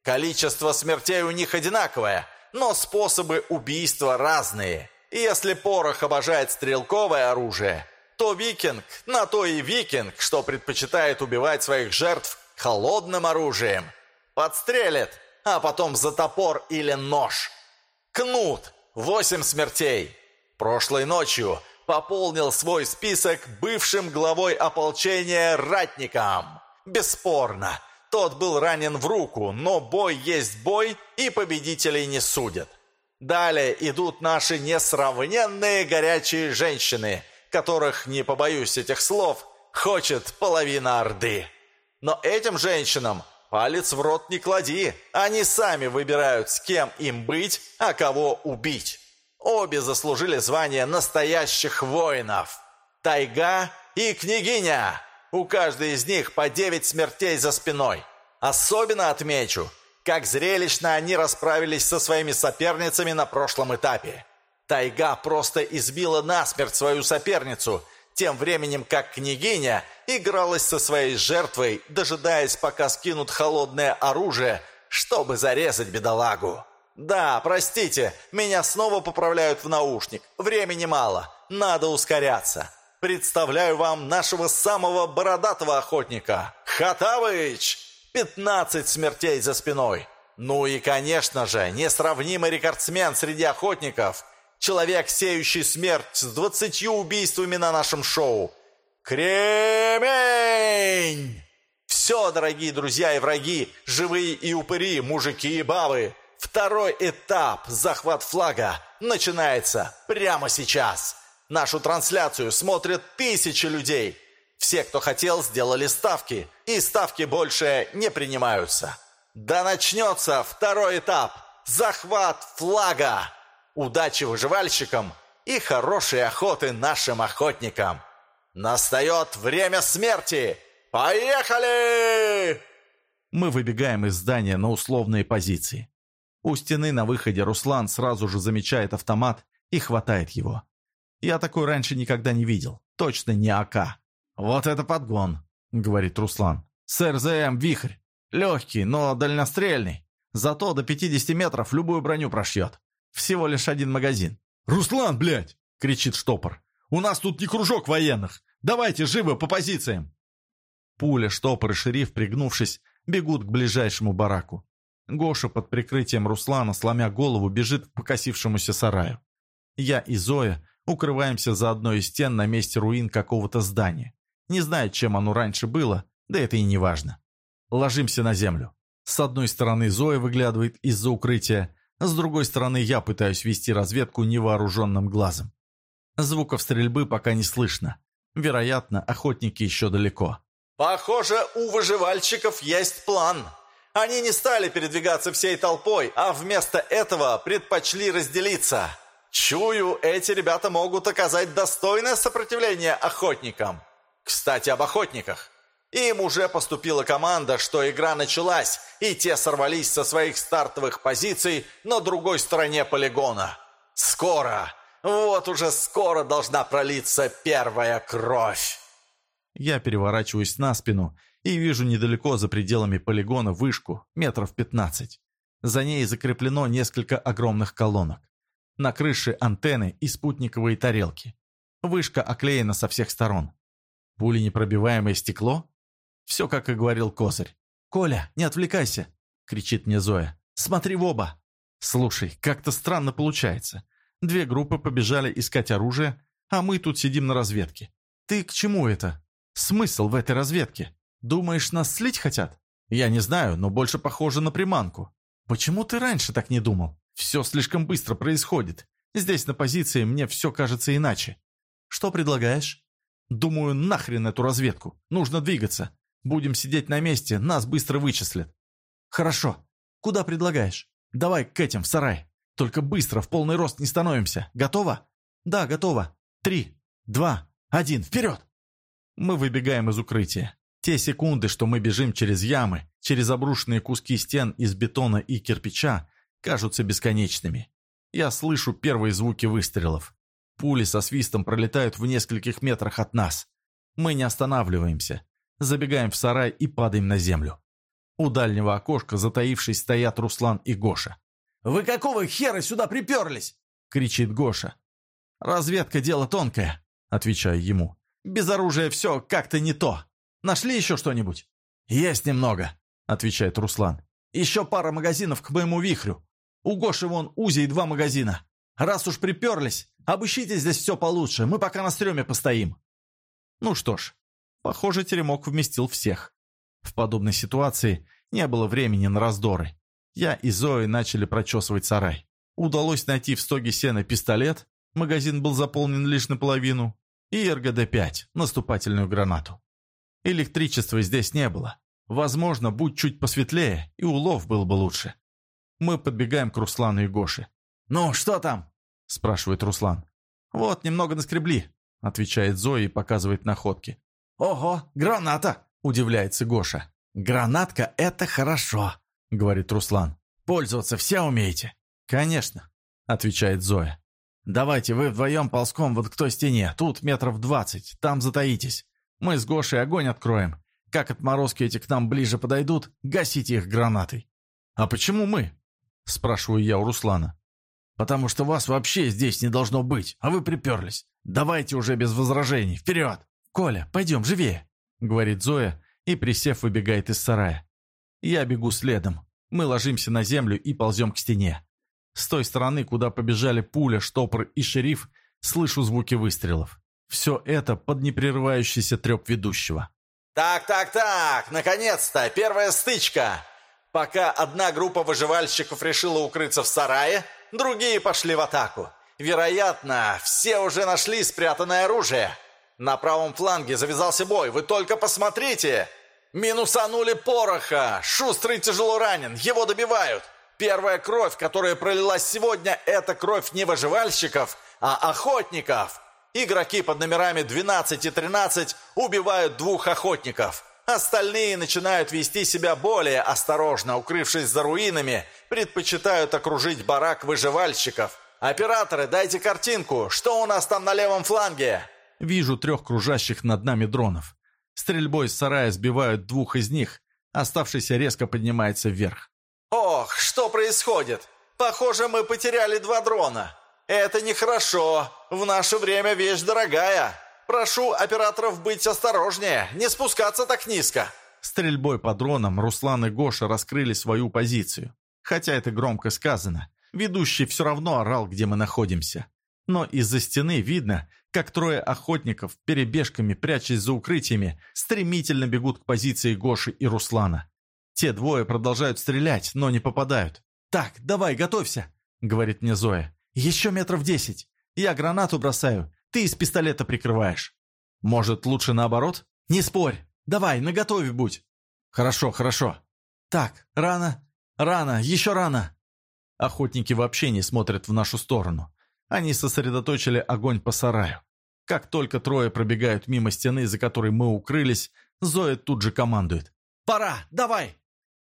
Количество смертей у них одинаковое, но способы убийства разные. Если Порох обожает стрелковое оружие, то Викинг на то и Викинг, что предпочитает убивать своих жертв холодным оружием. Подстрелит, а потом за топор или нож. Кнут – восемь смертей. Прошлой ночью пополнил свой список бывшим главой ополчения ратником. Бесспорно, тот был ранен в руку, но бой есть бой, и победителей не судят. Далее идут наши несравненные горячие женщины, которых, не побоюсь этих слов, хочет половина Орды. Но этим женщинам палец в рот не клади, они сами выбирают, с кем им быть, а кого убить. Обе заслужили звание настоящих воинов. Тайга и княгиня. У каждой из них по девять смертей за спиной. Особенно отмечу, как зрелищно они расправились со своими соперницами на прошлом этапе. Тайга просто избила насмерть свою соперницу, тем временем как княгиня игралась со своей жертвой, дожидаясь, пока скинут холодное оружие, чтобы зарезать бедолагу. «Да, простите, меня снова поправляют в наушник. Времени мало, надо ускоряться. Представляю вам нашего самого бородатого охотника, Хатавыч! 15 смертей за спиной. Ну и, конечно же, несравнимый рекордсмен среди охотников, человек, сеющий смерть с 20 убийствами на нашем шоу. Кремень! Все, дорогие друзья и враги, живые и упыри, мужики и бабы – Второй этап захват флага начинается прямо сейчас. Нашу трансляцию смотрят тысячи людей. Все, кто хотел, сделали ставки, и ставки больше не принимаются. Да начнется второй этап – захват флага. Удачи выживальщикам и хорошей охоты нашим охотникам. Настает время смерти. Поехали! Мы выбегаем из здания на условные позиции. У стены на выходе Руслан сразу же замечает автомат и хватает его. Я такой раньше никогда не видел. Точно не АК. «Вот это подгон», — говорит Руслан. «С РЗМ «Вихрь». Легкий, но дальнострельный. Зато до 50 метров любую броню прошьет. Всего лишь один магазин». «Руслан, блядь!» — кричит штопор. «У нас тут не кружок военных. Давайте живо по позициям!» Пуля, штопор и шериф, пригнувшись, бегут к ближайшему бараку. Гоша под прикрытием Руслана, сломя голову, бежит к покосившемуся сараю. Я и Зоя укрываемся за одной из стен на месте руин какого-то здания. Не знаю, чем оно раньше было, да это и не важно. Ложимся на землю. С одной стороны Зоя выглядывает из-за укрытия, с другой стороны я пытаюсь вести разведку невооруженным глазом. Звуков стрельбы пока не слышно. Вероятно, охотники еще далеко. «Похоже, у выживальщиков есть план», Они не стали передвигаться всей толпой, а вместо этого предпочли разделиться. Чую, эти ребята могут оказать достойное сопротивление охотникам. Кстати, об охотниках. Им уже поступила команда, что игра началась, и те сорвались со своих стартовых позиций на другой стороне полигона. Скоро, вот уже скоро должна пролиться первая кровь. Я переворачиваюсь на спину и вижу недалеко за пределами полигона вышку, метров 15. За ней закреплено несколько огромных колонок. На крыше антенны и спутниковые тарелки. Вышка оклеена со всех сторон. Пуленепробиваемое стекло? Все, как и говорил Козырь. «Коля, не отвлекайся!» — кричит мне Зоя. «Смотри в оба!» «Слушай, как-то странно получается. Две группы побежали искать оружие, а мы тут сидим на разведке. Ты к чему это? Смысл в этой разведке? Думаешь, нас слить хотят? Я не знаю, но больше похоже на приманку. Почему ты раньше так не думал? Все слишком быстро происходит. Здесь на позиции мне все кажется иначе. Что предлагаешь? Думаю, нахрен эту разведку. Нужно двигаться. Будем сидеть на месте, нас быстро вычислят. Хорошо. Куда предлагаешь? Давай к этим, в сарай. Только быстро, в полный рост не становимся. Готово? Да, готово. Три, два, один, вперед! Мы выбегаем из укрытия. Те секунды, что мы бежим через ямы, через обрушенные куски стен из бетона и кирпича, кажутся бесконечными. Я слышу первые звуки выстрелов. Пули со свистом пролетают в нескольких метрах от нас. Мы не останавливаемся забегаем в сарай и падаем на землю. У дальнего окошка, затаившись, стоят Руслан и Гоша. «Вы какого хера сюда приперлись?» — кричит Гоша. «Разведка — дело тонкое», — отвечаю ему. «Без оружия все как-то не то. Нашли еще что-нибудь?» «Есть немного», — отвечает Руслан. «Еще пара магазинов к моему вихрю. У Гоши вон Узи и два магазина. Раз уж приперлись, обыщите здесь все получше, мы пока на стреме постоим». Ну что ж, Похоже, теремок вместил всех. В подобной ситуации не было времени на раздоры. Я и Зои начали прочесывать сарай. Удалось найти в стоге сена пистолет, магазин был заполнен лишь наполовину, и РГД-5, наступательную гранату. Электричества здесь не было. Возможно, будь чуть посветлее, и улов был бы лучше. Мы подбегаем к Руслану и Гоше. «Ну, что там?» – спрашивает Руслан. «Вот, немного наскребли», – отвечает Зоя и показывает находки. «Ого, граната!» – удивляется Гоша. «Гранатка – это хорошо», – говорит Руслан. «Пользоваться все умеете?» «Конечно», – отвечает Зоя. «Давайте вы вдвоем ползком вот к той стене, тут метров двадцать, там затаитесь. Мы с Гошей огонь откроем. Как отморозки эти к нам ближе подойдут, гасите их гранатой». «А почему мы?» – спрашиваю я у Руслана. «Потому что вас вообще здесь не должно быть, а вы приперлись. Давайте уже без возражений, вперед!» «Коля, пойдем, живее!» — говорит Зоя и, присев, выбегает из сарая. Я бегу следом. Мы ложимся на землю и ползем к стене. С той стороны, куда побежали пуля, штопор и шериф, слышу звуки выстрелов. Все это под непрерывающийся треп ведущего. «Так, так, так, наконец-то, первая стычка!» Пока одна группа выживальщиков решила укрыться в сарае, другие пошли в атаку. Вероятно, все уже нашли спрятанное оружие. На правом фланге завязался бой, вы только посмотрите! Минусанули пороха! Шустрый тяжело ранен, его добивают! Первая кровь, которая пролилась сегодня, это кровь не выживальщиков, а охотников! Игроки под номерами 12 и 13 убивают двух охотников. Остальные начинают вести себя более осторожно, укрывшись за руинами, предпочитают окружить барак выживальщиков. «Операторы, дайте картинку, что у нас там на левом фланге?» Вижу трех кружащих над нами дронов. Стрельбой из сарая сбивают двух из них, оставшийся резко поднимается вверх. «Ох, что происходит? Похоже, мы потеряли два дрона. Это нехорошо. В наше время вещь дорогая. Прошу операторов быть осторожнее, не спускаться так низко». Стрельбой по дронам Руслан и Гоша раскрыли свою позицию. Хотя это громко сказано. Ведущий все равно орал, где мы находимся. Но из-за стены видно, как трое охотников, перебежками прячась за укрытиями, стремительно бегут к позиции Гоши и Руслана. Те двое продолжают стрелять, но не попадают. «Так, давай, готовься!» — говорит мне Зоя. «Еще метров десять. Я гранату бросаю, ты из пистолета прикрываешь». «Может, лучше наоборот?» «Не спорь! Давай, наготове будь!» «Хорошо, хорошо!» Так, рано, рано, еще рано. Охотники вообще не смотрят в нашу сторону. Они сосредоточили огонь по сараю. Как только трое пробегают мимо стены, за которой мы укрылись, Зоя тут же командует. «Пора! Давай!»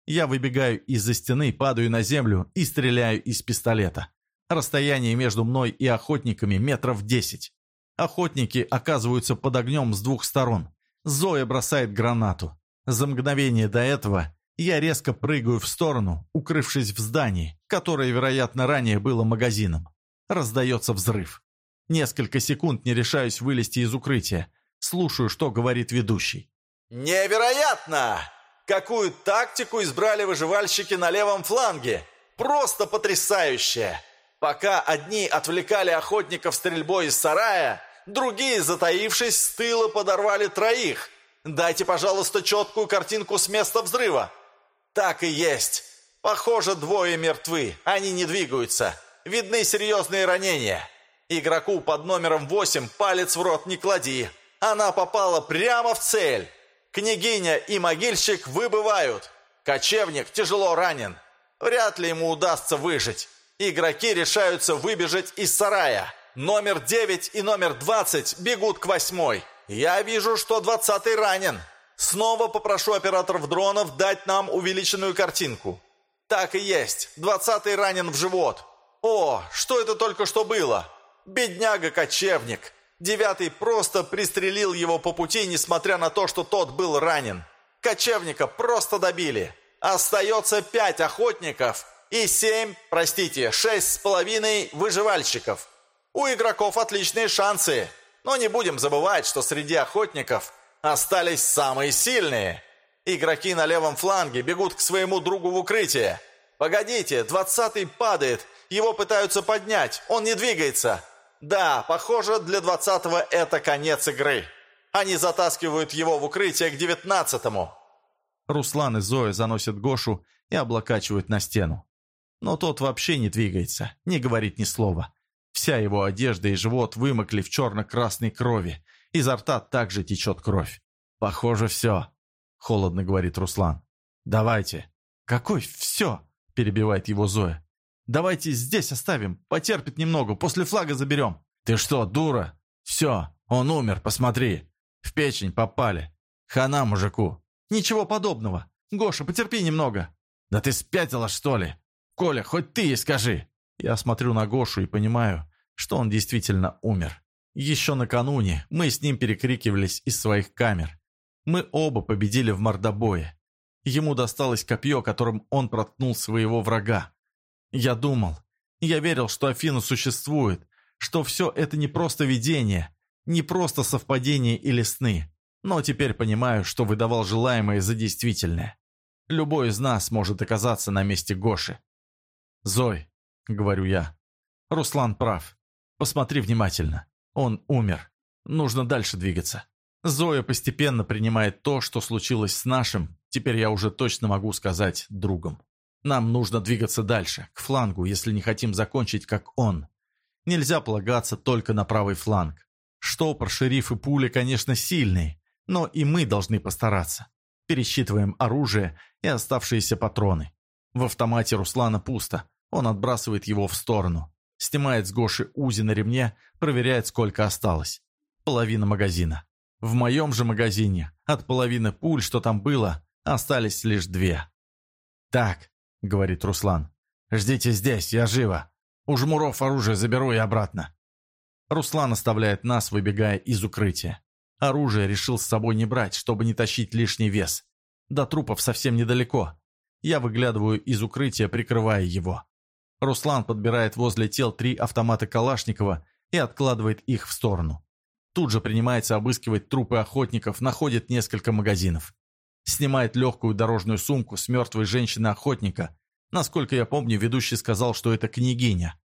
Я выбегаю из-за стены, падаю на землю и стреляю из пистолета. Расстояние между мной и охотниками метров десять. Охотники оказываются под огнем с двух сторон. Зоя бросает гранату. За мгновение до этого я резко прыгаю в сторону, укрывшись в здании, которое, вероятно, ранее было магазином. Раздается взрыв. Несколько секунд не решаюсь вылезти из укрытия. Слушаю, что говорит ведущий. «Невероятно! Какую тактику избрали выживальщики на левом фланге! Просто потрясающе! Пока одни отвлекали охотников стрельбой из сарая, другие, затаившись с тыла, подорвали троих. Дайте, пожалуйста, четкую картинку с места взрыва». «Так и есть. Похоже, двое мертвы. Они не двигаются. Видны серьезные ранения. Игроку под номером 8 палец в рот не клади. Она попала прямо в цель. Княгиня и могильщик выбывают. Кочевник тяжело ранен. Вряд ли ему удастся выжить. Игроки решаются выбежать из сарая. Номер 9 и номер 20 бегут к восьмой. Я вижу, что 20 ранен. Снова попрошу операторов дронов дать нам увеличенную картинку. Так и есть. 20 ранен в живот. О, что это только что было? Бедняга-кочевник. Девятый просто пристрелил его по пути, несмотря на то, что тот был ранен. Кочевника просто добили. Остается пять охотников и семь, простите, шесть с половиной выживальщиков. У игроков отличные шансы, но не будем забывать, что среди охотников остались самые сильные. Игроки на левом фланге бегут к своему другу в укрытие. Погодите, двадцатый падает, его пытаются поднять, он не двигается. Да, похоже, для двадцатого это конец игры. Они затаскивают его в укрытие к девятнадцатому. Руслан и Зоя заносят Гошу и облокачивают на стену. Но тот вообще не двигается, не говорит ни слова. Вся его одежда и живот вымокли в черно-красной крови. Изо рта также течет кровь. «Похоже, все», — холодно говорит Руслан. «Давайте». «Какой все?» — перебивает его Зоя. Давайте здесь оставим, потерпит немного, после флага заберем». «Ты что, дура? Все, он умер, посмотри. В печень попали. Хана мужику». «Ничего подобного. Гоша, потерпи немного». «Да ты спятила, что ли? Коля, хоть ты ей скажи». Я смотрю на Гошу и понимаю, что он действительно умер. Еще накануне мы с ним перекрикивались из своих камер. Мы оба победили в мордобое. Ему досталось копье, которым он проткнул своего врага. Я думал, я верил, что Афина существует, что все это не просто видение, не просто совпадение или сны, но теперь понимаю, что выдавал желаемое за действительное. Любой из нас может оказаться на месте Гоши. «Зой», — говорю я, — «Руслан прав. Посмотри внимательно. Он умер. Нужно дальше двигаться». Зоя постепенно принимает то, что случилось с нашим, теперь я уже точно могу сказать, другом. Нам нужно двигаться дальше, к флангу, если не хотим закончить, как он. Нельзя полагаться только на правый фланг. Штопор, шериф и пули, конечно, сильные, но и мы должны постараться. Пересчитываем оружие и оставшиеся патроны. В автомате Руслана пусто, он отбрасывает его в сторону. Снимает с Гоши узи на ремне, проверяет, сколько осталось. Половина магазина. В моем же магазине от половины пуль, что там было, остались лишь две. Так, — говорит Руслан. «Ждите здесь, я живо. У жмуров оружие заберу и обратно». Руслан оставляет нас, выбегая из укрытия. Оружие решил с собой не брать, чтобы не тащить лишний вес. До трупов совсем недалеко. Я выглядываю из укрытия, прикрывая его. Руслан подбирает возле тел три автомата Калашникова и откладывает их в сторону. Тут же принимается обыскивать трупы охотников, находит несколько магазинов. Снимает легкую дорожную сумку с мертвой женщины-охотника. Насколько я помню, ведущий сказал, что это княгиня.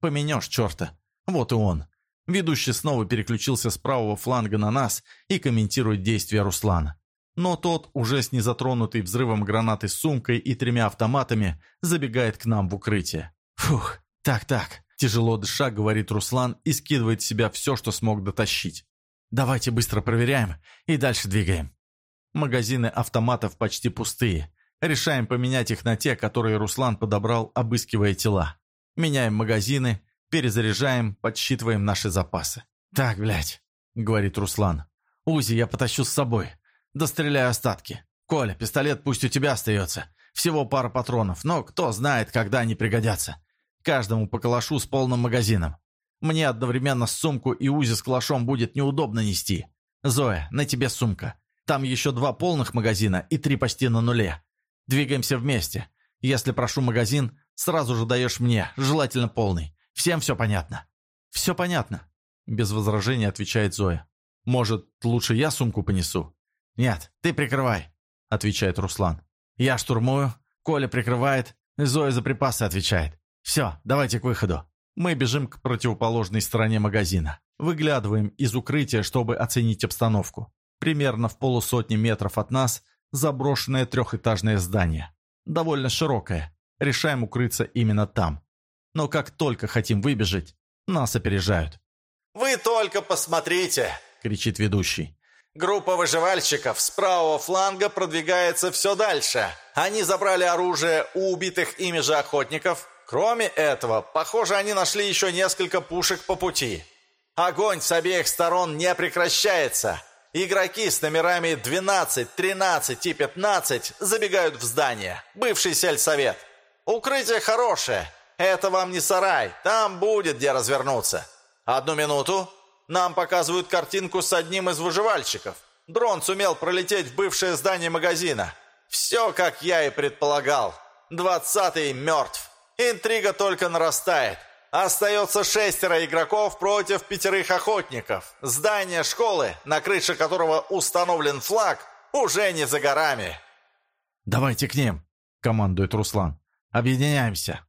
Поменешь черта. Вот и он. Ведущий снова переключился с правого фланга на нас и комментирует действия Руслана. Но тот, уже с незатронутой взрывом гранаты с сумкой и тремя автоматами, забегает к нам в укрытие. «Фух, так-так», – тяжело дыша, говорит Руслан и скидывает с себя все, что смог дотащить. «Давайте быстро проверяем и дальше двигаем». Магазины автоматов почти пустые. Решаем поменять их на те, которые Руслан подобрал, обыскивая тела. Меняем магазины, перезаряжаем, подсчитываем наши запасы. «Так, блядь», — говорит Руслан. «Узи я потащу с собой. Достреляю остатки. Коля, пистолет пусть у тебя остается. Всего пара патронов, но кто знает, когда они пригодятся. Каждому по калашу с полным магазином. Мне одновременно сумку и УЗИ с калашом будет неудобно нести. Зоя, на тебе сумка. Там еще два полных магазина и три почти на нуле. Двигаемся вместе. Если прошу магазин, сразу же даешь мне, желательно полный. Всем все понятно?» «Все понятно», — без возражения отвечает Зоя. «Может, лучше я сумку понесу?» «Нет, ты прикрывай», — отвечает Руслан. «Я штурмую, Коля прикрывает, Зоя за припасы отвечает. Все, давайте к выходу». Мы бежим к противоположной стороне магазина. Выглядываем из укрытия, чтобы оценить обстановку. Примерно в полусотни метров от нас заброшенное трехэтажное здание. Довольно широкое. Решаем укрыться именно там. Но как только хотим выбежать, нас опережают. «Вы только посмотрите!» — кричит ведущий. Группа выживальщиков с правого фланга продвигается все дальше. Они забрали оружие у убитых ими же охотников, Кроме этого, похоже, они нашли еще несколько пушек по пути. Огонь с обеих сторон не прекращается. Игроки с номерами 12, 13 и 15 забегают в здание. Бывший сельсовет. Укрытие хорошее. Это вам не сарай. Там будет где развернуться. Одну минуту. Нам показывают картинку с одним из выживальщиков. Дрон сумел пролететь в бывшее здание магазина. Все, как я и предполагал. Двадцатый мертв. Интрига только нарастает. Остается шестеро игроков против пятерых охотников. Здание школы, на крыше которого установлен флаг, уже не за горами. «Давайте к ним», — командует Руслан. «Объединяемся».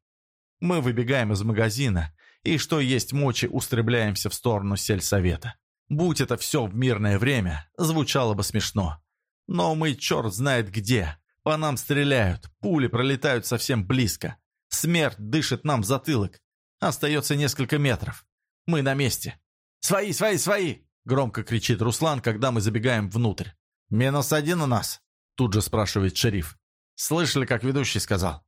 Мы выбегаем из магазина и, что есть мочи, устремляемся в сторону сельсовета. Будь это все в мирное время, звучало бы смешно. Но мы черт знает где. По нам стреляют, пули пролетают совсем близко. Смерть дышит нам в затылок. Остается несколько метров. Мы на месте. «Свои, свои, свои!» — громко кричит Руслан, когда мы забегаем внутрь. «Минус один у нас?» — тут же спрашивает шериф. «Слышали, как ведущий сказал?»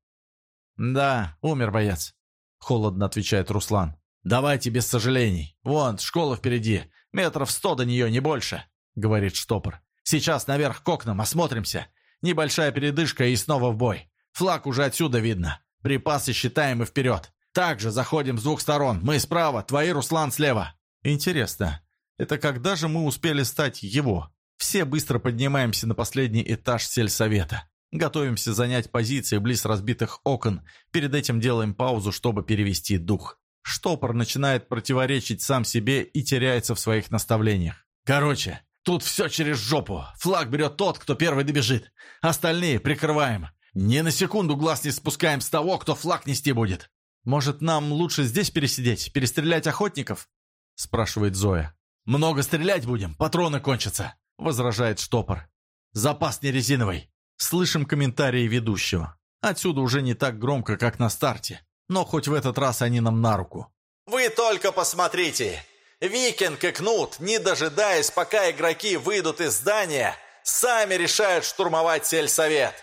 «Да, умер боец», — холодно отвечает Руслан. «Давайте без сожалений. Вон, школа впереди. Метров сто до нее, не больше», — говорит штопор. «Сейчас наверх к окнам, осмотримся. Небольшая передышка и снова в бой. Флаг уже отсюда видно. Припасы считаем и вперед. Также заходим с двух сторон. Мы справа, твои, Руслан, слева. Интересно, это когда же мы успели стать его? Все быстро поднимаемся на последний этаж сельсовета. Готовимся занять позиции близ разбитых окон. Перед этим делаем паузу, чтобы перевести дух. Штопор начинает противоречить сам себе и теряется в своих наставлениях. Короче, тут все через жопу. Флаг берет тот, кто первый добежит. Остальные прикрываем. Ни на секунду глаз не спускаем с того, кто флаг нести будет. Может, нам лучше здесь пересидеть, перестрелять охотников?» спрашивает Зоя. «Много стрелять будем, патроны кончатся», возражает штопор. «Запас не резиновый». Слышим комментарии ведущего. Отсюда уже не так громко, как на старте, но хоть в этот раз они нам на руку. «Вы только посмотрите! Викинг и Кнут, не дожидаясь, пока игроки выйдут из здания, сами решают штурмовать сельсовет.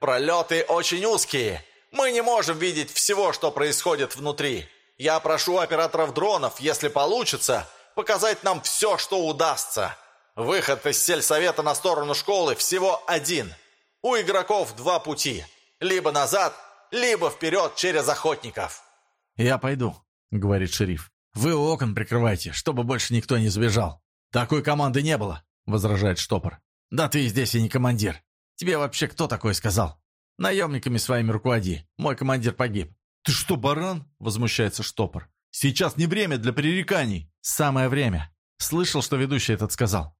Пролеты очень узкие. Мы не можем видеть всего, что происходит внутри. Я прошу операторов дронов, если получится, показать нам все, что удастся. Выход из сельсовета на сторону школы всего один. У игроков два пути. Либо назад, либо вперед через охотников. «Я пойду», — говорит шериф. «Вы окон прикрывайте, чтобы больше никто не сбежал». «Такой команды не было», — возражает штопор. «Да ты здесь и не командир. Тебе вообще кто такой сказал? Наемниками своими руководи. Мой командир погиб». «Ты что, баран?» – возмущается штопор. «Сейчас не время для пререканий». «Самое время. Слышал, что ведущий этот сказал?»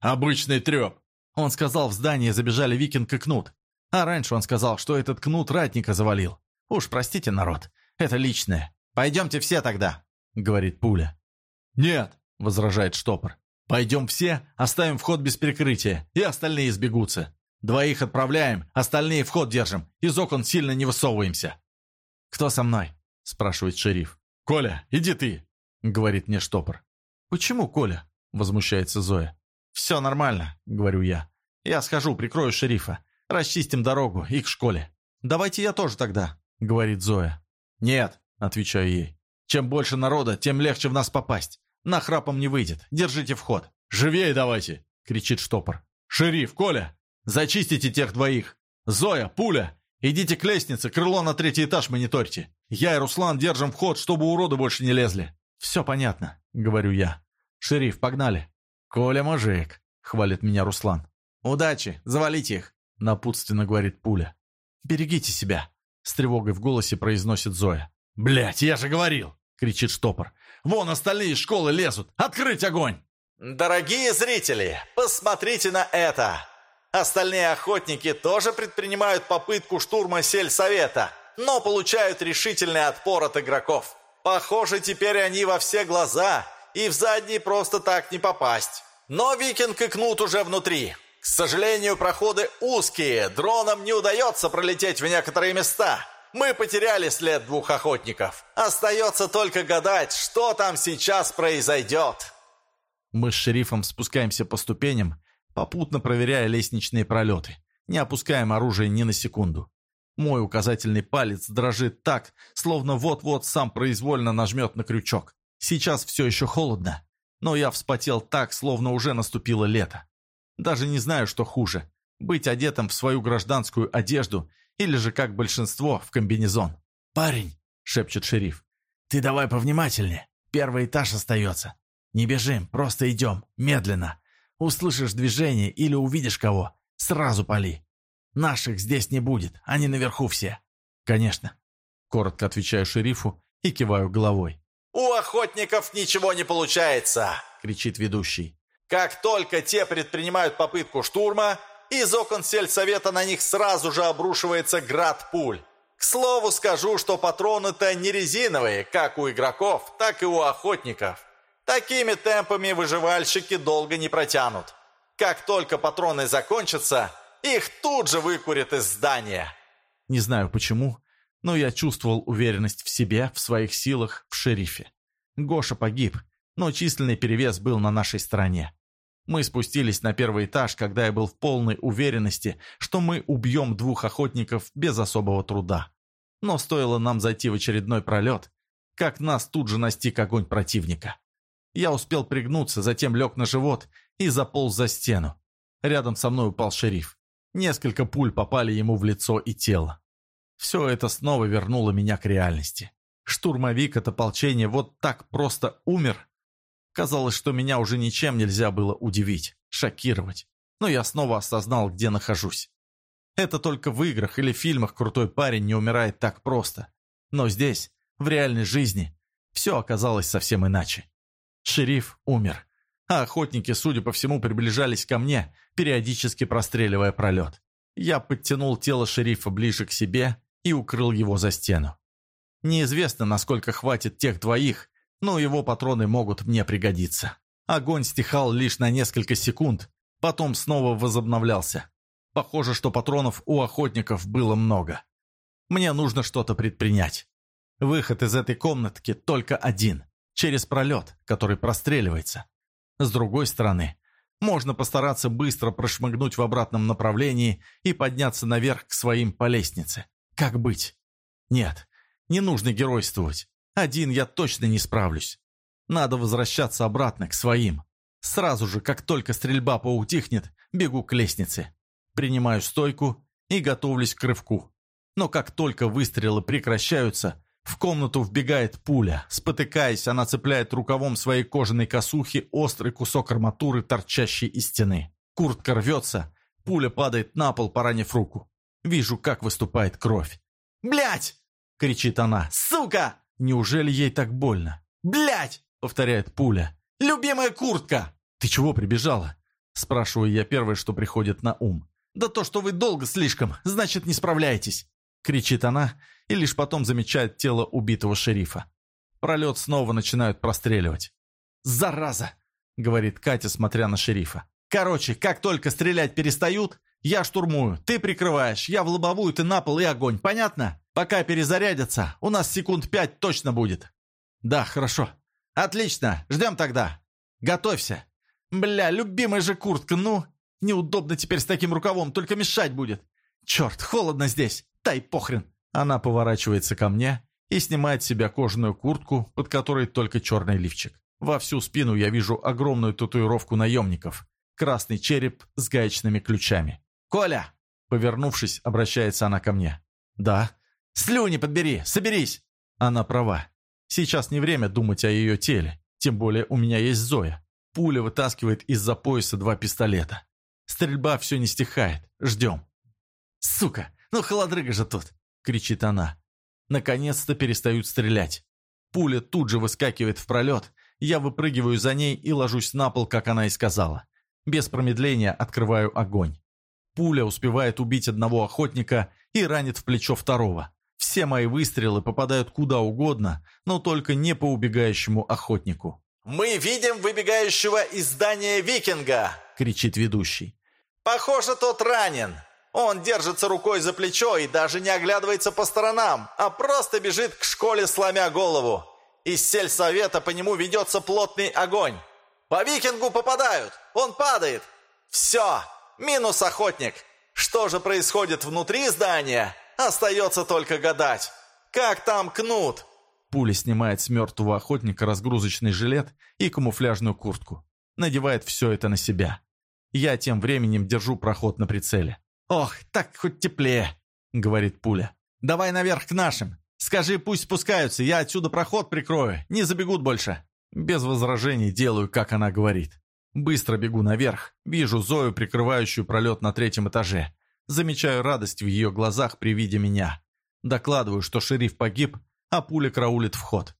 «Обычный треп». Он сказал, в здание забежали викинг и кнут. А раньше он сказал, что этот кнут ратника завалил. Уж простите, народ, это личное. Пойдемте все тогда, говорит пуля. Нет, возражает штопор. Пойдем все, оставим вход без перекрытия, и остальные избегутся. Двоих отправляем, остальные вход держим. Из окон сильно не высовываемся». «Кто со мной?» – спрашивает шериф. «Коля, иди ты», – говорит мне штопор. «Почему Коля?» – возмущается Зоя. «Все нормально», – говорю я. «Я схожу, прикрою шерифа. Расчистим дорогу и к школе. Давайте я тоже тогда», — говорит Зоя. «Нет», — отвечаю ей. «Чем больше народа, тем легче в нас попасть. На храпом не выйдет. Держите вход». «Живее давайте!» — кричит штопор. «Шериф, Коля, зачистите тех двоих. Зоя, Пуля, идите к лестнице, крыло на третий этаж мониторьте. Я и Руслан держим вход, чтобы уроды больше не лезли». «Все понятно», — говорю я. «Шериф, погнали». «Коля мужик», — хвалит меня Руслан. «Удачи, завалите их», — напутственно говорит Пуля. «Берегите себя», — с тревогой в голосе произносит Зоя. «Блядь, я же говорил!» — кричит штопор. «Вон остальные школы лезут! Открыть огонь!» Дорогие зрители, посмотрите на это! Остальные охотники тоже предпринимают попытку штурма сельсовета, но получают решительный отпор от игроков. Похоже, теперь они во все глаза, и в задний просто так не попасть. Но Викинг и Кнут уже внутри. К сожалению, проходы узкие, дронам не удается пролететь в некоторые места. Мы потеряли след двух охотников. Остается только гадать, что там сейчас произойдет. Мы с шерифом спускаемся по ступеням, попутно проверяя лестничные пролеты. Не опускаем оружие ни на секунду. Мой указательный палец дрожит так, словно вот-вот сам произвольно нажмет на крючок. Сейчас все еще холодно, но я вспотел так, словно уже наступило лето. Даже не знаю, что хуже – быть одетым в свою гражданскую одежду или же, как большинство, в комбинезон. «Парень», – шепчет шериф, – «ты давай повнимательнее. Первый этаж остается. Не бежим, просто идем, медленно. Услышишь движение или увидишь кого, сразу пали. Наших здесь не будет, они наверху все». «Конечно», — коротко отвечаю шерифу и киваю головой. «У охотников ничего не получается!» — кричит ведущий. «Как только те предпринимают попытку штурма, из окон сельсовета на них сразу же обрушивается град пуль. К слову скажу, что патроны-то не резиновые, как у игроков, так и у охотников. Такими темпами выживальщики долго не протянут. Как только патроны закончатся, их тут же выкурят из здания. Не знаю почему, но я чувствовал уверенность в себе, в своих силах, в шерифе. Гоша погиб, но численный перевес был на нашей стороне. Мы спустились на первый этаж, когда я был в полной уверенности, что мы убьем двух охотников без особого труда. Но стоило нам зайти в очередной пролет, как нас тут же настиг огонь противника. Я успел пригнуться, затем лег на живот и заполз за стену. Рядом со мной упал шериф. Несколько пуль попали ему в лицо и тело. Все это снова вернуло меня к реальности. Штурмовик от ополчения вот так просто умер. Казалось, что меня уже ничем нельзя было удивить, шокировать. Но я снова осознал, где нахожусь. Это только в играх или фильмах крутой парень не умирает так просто. Но здесь, в реальной жизни, все оказалось совсем иначе. Шериф умер, а охотники, судя по всему, приближались ко мне, периодически простреливая пролет. Я подтянул тело шерифа ближе к себе и укрыл его за стену. Неизвестно, насколько хватит тех двоих, но его патроны могут мне пригодиться. Огонь стихал лишь на несколько секунд, потом снова возобновлялся. Похоже, что патронов у охотников было много. Мне нужно что-то предпринять. Выход из этой комнатки только один через пролет, который простреливается. С другой стороны, можно постараться быстро прошмыгнуть в обратном направлении и подняться наверх к своим по лестнице. Как быть? Нет, не нужно геройствовать. Один я точно не справлюсь. Надо возвращаться обратно к своим. Сразу же, как только стрельба поутихнет, бегу к лестнице. Принимаю стойку и готовлюсь к рывку. Но как только выстрелы прекращаются, в комнату вбегает пуля. Спотыкаясь, она цепляет рукавом своей кожаной косухи острый кусок арматуры, торчащий из стены. Куртка рвется, пуля падает на пол, поранив руку. Вижу, как выступает кровь. «Блядь!» — кричит она. «Сука!» Неужели ей так больно? «Блядь!» — повторяет пуля. «Любимая куртка!» «Ты чего прибежала?» Спрашиваю я первое, что приходит на ум. «Да то, что вы долго слишком, значит, не справляетесь!» Кричит она и лишь потом замечает тело убитого шерифа. Пролет снова начинают простреливать. «Зараза!» — говорит Катя, смотря на шерифа. «Короче, как только стрелять перестают, я штурмую, ты прикрываешь, я в лобовую, ты на пол и огонь, понятно? Пока перезарядятся, у нас секунд пять точно будет». «Да, хорошо». «Отлично, ждем тогда. Готовься. Бля, любимая же куртка, ну, неудобно теперь с таким рукавом, только мешать будет. «Черт, холодно здесь! Дай похрен!» Она поворачивается ко мне и снимает с себя кожаную куртку, под которой только черный лифчик. Во всю спину я вижу огромную татуировку наемников. Красный череп с гаечными ключами. «Коля!» Повернувшись, обращается она ко мне. «Да». «Слюни подбери! Соберись!» Она права. Сейчас не время думать о ее теле. Тем более у меня есть Зоя. Пуля вытаскивает из-за пояса два пистолета. Стрельба все не стихает. Ждем. «Сука! Ну холодрыга же тут!» — кричит она. Наконец-то перестают стрелять. Пуля тут же выскакивает в пролет. Я выпрыгиваю за ней и ложусь на пол, как она и сказала. Без промедления открываю огонь. Пуля успевает убить одного охотника и ранит в плечо второго. Все мои выстрелы попадают куда угодно, но только не по убегающему охотнику. «Мы видим выбегающего из здания викинга!» — кричит ведущий. «Похоже, тот ранен. Он держится рукой за плечо и даже не оглядывается по сторонам, а просто бежит к школе, сломя голову. Из сельсовета по нему ведется плотный огонь. По викингу попадают, он падает. Все, минус охотник. Что же происходит внутри здания, остается только гадать. Как там кнут?» Пуля снимает с мертвого охотника разгрузочный жилет и камуфляжную куртку. Надевает все это на себя. Я тем временем держу проход на прицеле. «Ох, так хоть теплее», — говорит пуля. «Давай наверх к нашим. Скажи, пусть спускаются, я отсюда проход прикрою, не забегут больше». Без возражений делаю, как она говорит. Быстро бегу наверх, вижу Зою, прикрывающую пролет на третьем этаже. Замечаю радость в ее глазах при виде меня. Докладываю, что шериф погиб, а пуля караулит вход.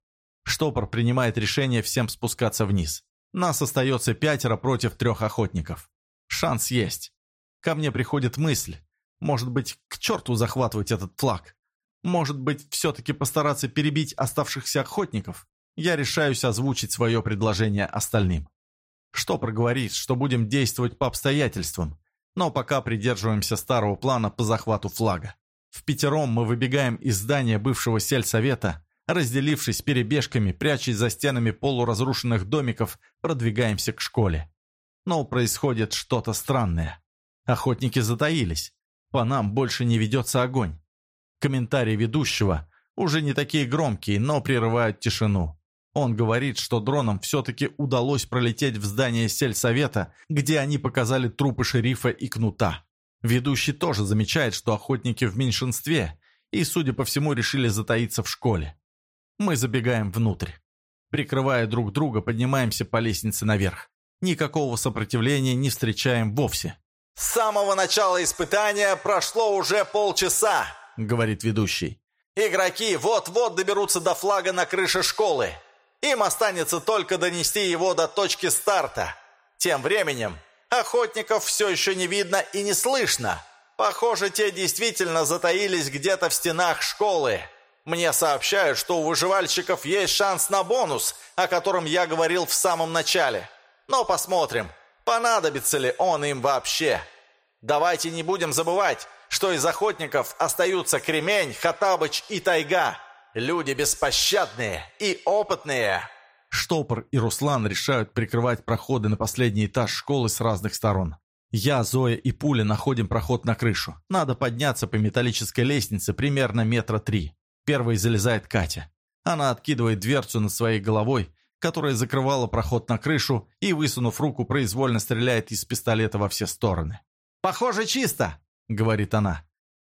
Штопор принимает решение всем спускаться вниз. Нас остается пятеро против трех охотников. Шанс есть. Ко мне приходит мысль. Может быть, к черту захватывать этот флаг? Может быть, все-таки постараться перебить оставшихся охотников? Я решаюсь озвучить свое предложение остальным. Штопор говорит, что будем действовать по обстоятельствам, но пока придерживаемся старого плана по захвату флага. В пятером мы выбегаем из здания бывшего сельсовета, разделившись перебежками, прячась за стенами полуразрушенных домиков, продвигаемся к школе. Но происходит что-то странное. Охотники затаились. По нам больше не ведется огонь. Комментарии ведущего уже не такие громкие, но прерывают тишину. Он говорит, что дронам все-таки удалось пролететь в здание сельсовета, где они показали трупы шерифа и кнута. Ведущий тоже замечает, что охотники в меньшинстве, и, судя по всему, решили затаиться в школе. Мы забегаем внутрь. Прикрывая друг друга, поднимаемся по лестнице наверх. Никакого сопротивления не встречаем вовсе. «С самого начала испытания прошло уже полчаса», — говорит ведущий. «Игроки вот-вот доберутся до флага на крыше школы. Им останется только донести его до точки старта. Тем временем охотников все еще не видно и не слышно. Похоже, те действительно затаились где-то в стенах школы. Мне сообщают, что у выживальщиков есть шанс на бонус, о котором я говорил в самом начале. Но посмотрим, понадобится ли он им вообще. Давайте не будем забывать, что из охотников остаются Кремень, Хатабыч и Тайга. Люди беспощадные и опытные. Штопор и Руслан решают прикрывать проходы на последний этаж школы с разных сторон. Я, Зоя и Пуля находим проход на крышу. Надо подняться по металлической лестнице примерно метра три. Первой залезает Катя. Она откидывает дверцу над своей головой которая закрывала проход на крышу и, высунув руку, произвольно стреляет из пистолета во все стороны. «Похоже, чисто!» — говорит она.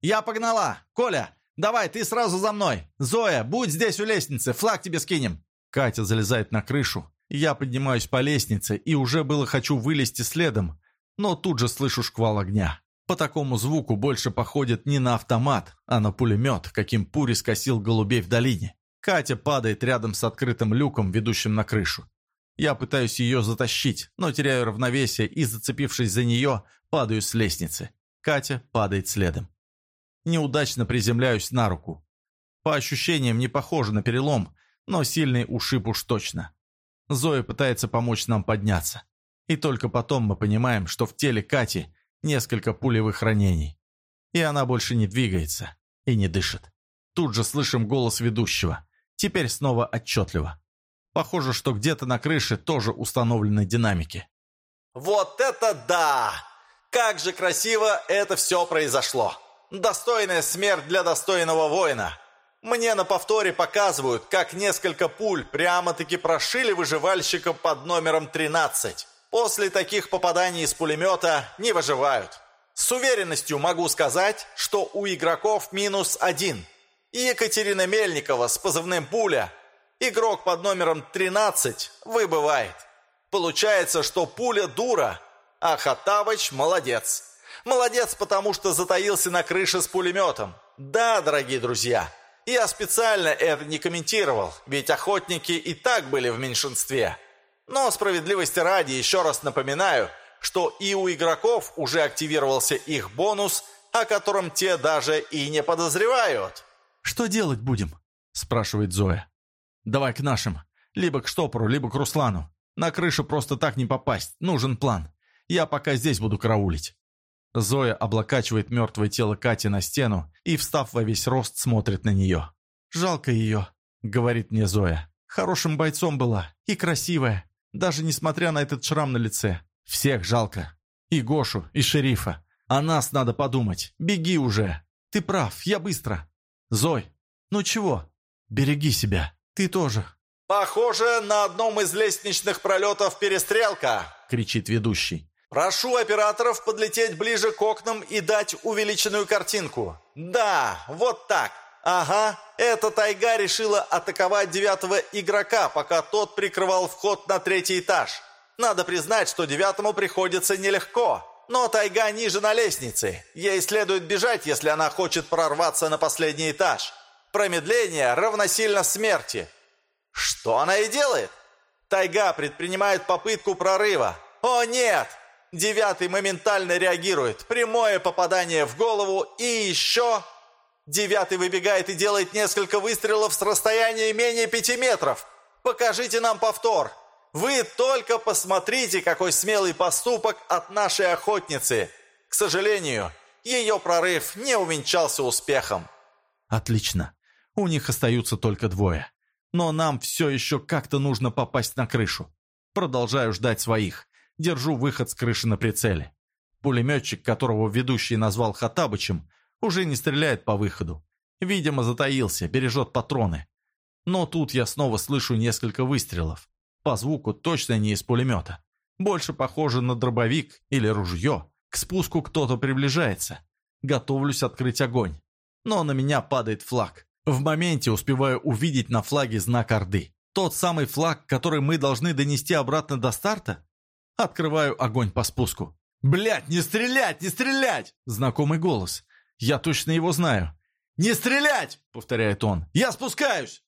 «Я погнала! Коля, давай, ты сразу за мной! Зоя, будь здесь у лестницы, флаг тебе скинем!» Катя залезает на крышу. Я поднимаюсь по лестнице и уже было хочу вылезти следом, но тут же слышу шквал огня. По такому звуку больше походит не на автомат, а на пулемет, каким Пури скосил голубей в долине. Катя падает рядом с открытым люком, ведущим на крышу. Я пытаюсь ее затащить, но теряю равновесие и, зацепившись за нее, падаю с лестницы. Катя падает следом. Неудачно приземляюсь на руку. По ощущениям не похоже на перелом, но сильный ушиб уж точно. Зоя пытается помочь нам подняться. И только потом мы понимаем, что в теле Кати несколько пулевых ранений. И она больше не двигается и не дышит. Тут же слышим голос ведущего. Теперь снова отчетливо. Похоже, что где-то на крыше тоже установлены динамики. «Вот это да! Как же красиво это все произошло! Достойная смерть для достойного воина. Мне на повторе показывают, как несколько пуль прямо-таки прошили выживальщика под номером 13. После таких попаданий из пулемета не выживают. С уверенностью могу сказать, что у игроков минус один. И Екатерина Мельникова с позывным «Пуля» игрок под номером 13 выбывает. Получается, что пуля дура, а Хаттабыч молодец. Молодец, потому что затаился на крыше с пулеметом. Да, дорогие друзья, я специально это не комментировал, ведь охотники и так были в меньшинстве. Но справедливости ради еще раз напоминаю, что и у игроков уже активировался их бонус, о котором те даже и не подозревают. «Что делать будем?» – спрашивает Зоя. «Давай к нашим. Либо к штопору, либо к Руслану. На крышу просто так не попасть. Нужен план. Я пока здесь буду караулить». Зоя облокачивает мертвое тело Кати на стену и, встав во весь рост, смотрит на нее. «Жалко ее», — говорит мне Зоя. «Хорошим бойцом была и красивая, даже несмотря на этот шрам на лице. Всех жалко. И Гошу, и шерифа. О нас надо подумать. Беги уже. Ты прав, я быстро. Зой, ну чего? Береги себя. Ты тоже». «Похоже, на одном из лестничных пролетов перестрелка!» — кричит ведущий. «Прошу операторов подлететь ближе к окнам и дать увеличенную картинку. Да, вот так. Ага, эта тайга решила атаковать девятого игрока, пока тот прикрывал вход на третий этаж. Надо признать, что девятому приходится нелегко. Но тайга ниже на лестнице. Ей следует бежать, если она хочет прорваться на последний этаж. Промедление равносильно смерти. Что она и делает? Тайга предпринимает попытку прорыва. О нет! Девятый моментально реагирует. Прямое попадание в голову и еще... Девятый выбегает и делает несколько выстрелов с расстояния менее пяти метров. Покажите нам повтор. Вы только посмотрите, какой смелый поступок от нашей охотницы. К сожалению, ее прорыв не увенчался успехом. Отлично. У них остаются только двое. Но нам все еще как-то нужно попасть на крышу. Продолжаю ждать своих. Держу выход с крыши на прицеле. Пулеметчик, которого ведущий назвал Хатабычем, уже не стреляет по выходу. Видимо, затаился, бережет патроны. Но тут я снова слышу несколько выстрелов. По звуку точно не из пулемета. Больше похоже на дробовик или ружье. К спуску кто-то приближается. Готовлюсь открыть огонь. Но на меня падает флаг. В моменте успеваю увидеть на флаге знак Орды. Тот самый флаг, который мы должны донести обратно до старта? Открываю огонь по спуску. «Блядь, не стрелять, не стрелять!» Знакомый голос. Я точно его знаю. «Не стрелять!» — повторяет он. «Я спускаюсь!»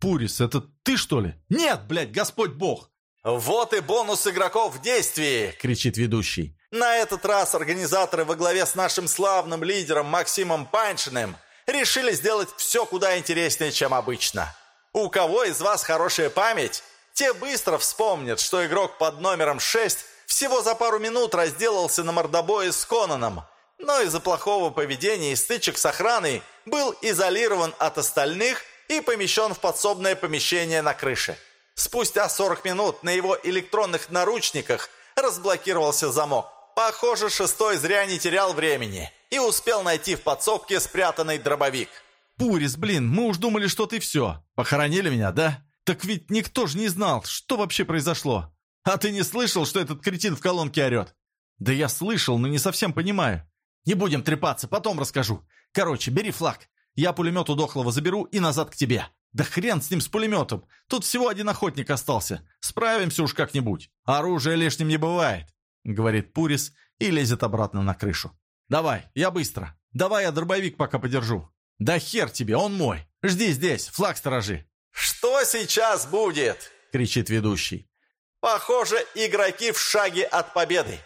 «Пурис, это ты, что ли?» «Нет, блядь, Господь Бог!» «Вот и бонус игроков в действии!» — кричит ведущий. «На этот раз организаторы во главе с нашим славным лидером Максимом Паншиным решили сделать все куда интереснее, чем обычно. У кого из вас хорошая память, те быстро вспомнят, что игрок под номером 6 всего за пару минут разделался на мордобое с Конаном, но из-за плохого поведения и стычек с охраной был изолирован от остальных и помещен в подсобное помещение на крыше. Спустя 40 минут на его электронных наручниках разблокировался замок. Похоже, шестой зря не терял времени и успел найти в подсобке спрятанный дробовик. «Пурис, блин, мы уж думали, что ты все. Похоронили меня, да? Так ведь никто же не знал, что вообще произошло. А ты не слышал, что этот кретин в колонке орет?» «Да я слышал, но не совсем понимаю. Не будем трепаться, потом расскажу. Короче, бери флаг. Я пулемет у Дохлого заберу и назад к тебе. Да хрен с ним с пулеметом. Тут всего один охотник остался. Справимся уж как-нибудь. Оружие лишним не бывает», — говорит Пурис и лезет обратно на крышу. «Давай, я быстро. Давай я дробовик пока подержу». «Да хер тебе, он мой. Жди здесь, флаг сторожи». «Что сейчас будет?» — кричит ведущий. «Похоже, игроки в шаге от победы.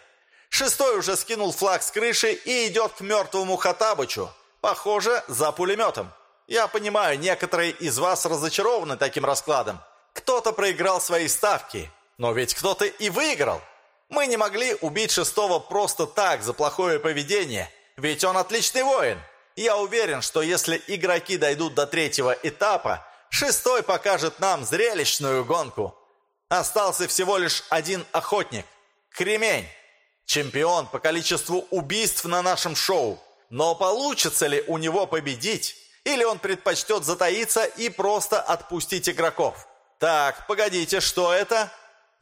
Шестой уже скинул флаг с крыши и идет к мертвому Хатабычу. Похоже, за пулеметом. Я понимаю, некоторые из вас разочарованы таким раскладом. Кто-то проиграл свои ставки, но ведь кто-то и выиграл. Мы не могли убить шестого просто так, за плохое поведение, ведь он отличный воин. Я уверен, что если игроки дойдут до третьего этапа, шестой покажет нам зрелищную гонку. Остался всего лишь один охотник – Кремень. Чемпион по количеству убийств на нашем шоу. Но получится ли у него победить? Или он предпочтет затаиться и просто отпустить игроков? Так, погодите, что это?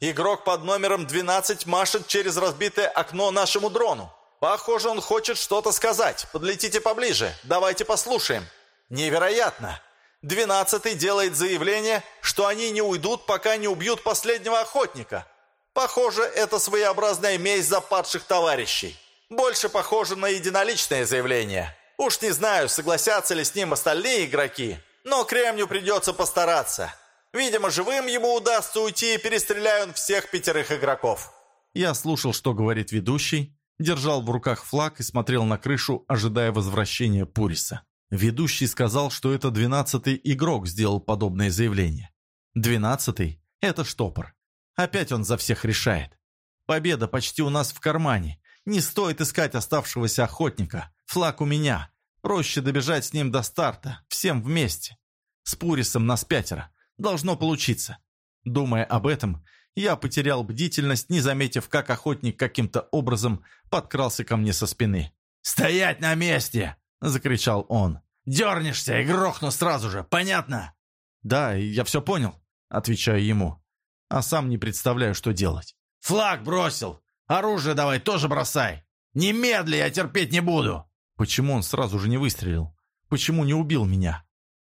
Игрок под номером 12 машет через разбитое окно нашему дрону. Похоже, он хочет что-то сказать. Подлетите поближе, давайте послушаем. Невероятно! Двенадцатый делает заявление, что они не уйдут, пока не убьют последнего охотника. Похоже, это своеобразная месть за падших товарищей. Больше похоже на единоличное заявление. Уж не знаю, согласятся ли с ним остальные игроки, но Кремню придется постараться. Видимо, живым ему удастся уйти, и перестреляя он всех пятерых игроков. Я слушал, что говорит ведущий, держал в руках флаг и смотрел на крышу, ожидая возвращения Пуриса. Ведущий сказал, что это двенадцатый игрок сделал подобное заявление. Двенадцатый – это штопор. Опять он за всех решает. Победа почти у нас в кармане. Не стоит искать оставшегося охотника. Флаг у меня. Проще добежать с ним до старта. Всем вместе. С Пурисом нас пятеро. Должно получиться. Думая об этом, я потерял бдительность, не заметив, как охотник каким-то образом подкрался ко мне со спины. «Стоять на месте!» — закричал он. «Дернешься и грохну сразу же, понятно?» «Да, я все понял», — отвечаю ему. А сам не представляю, что делать. «Флаг бросил! Оружие давай тоже бросай! Немедли, я терпеть не буду!» Почему он сразу же не выстрелил? Почему не убил меня?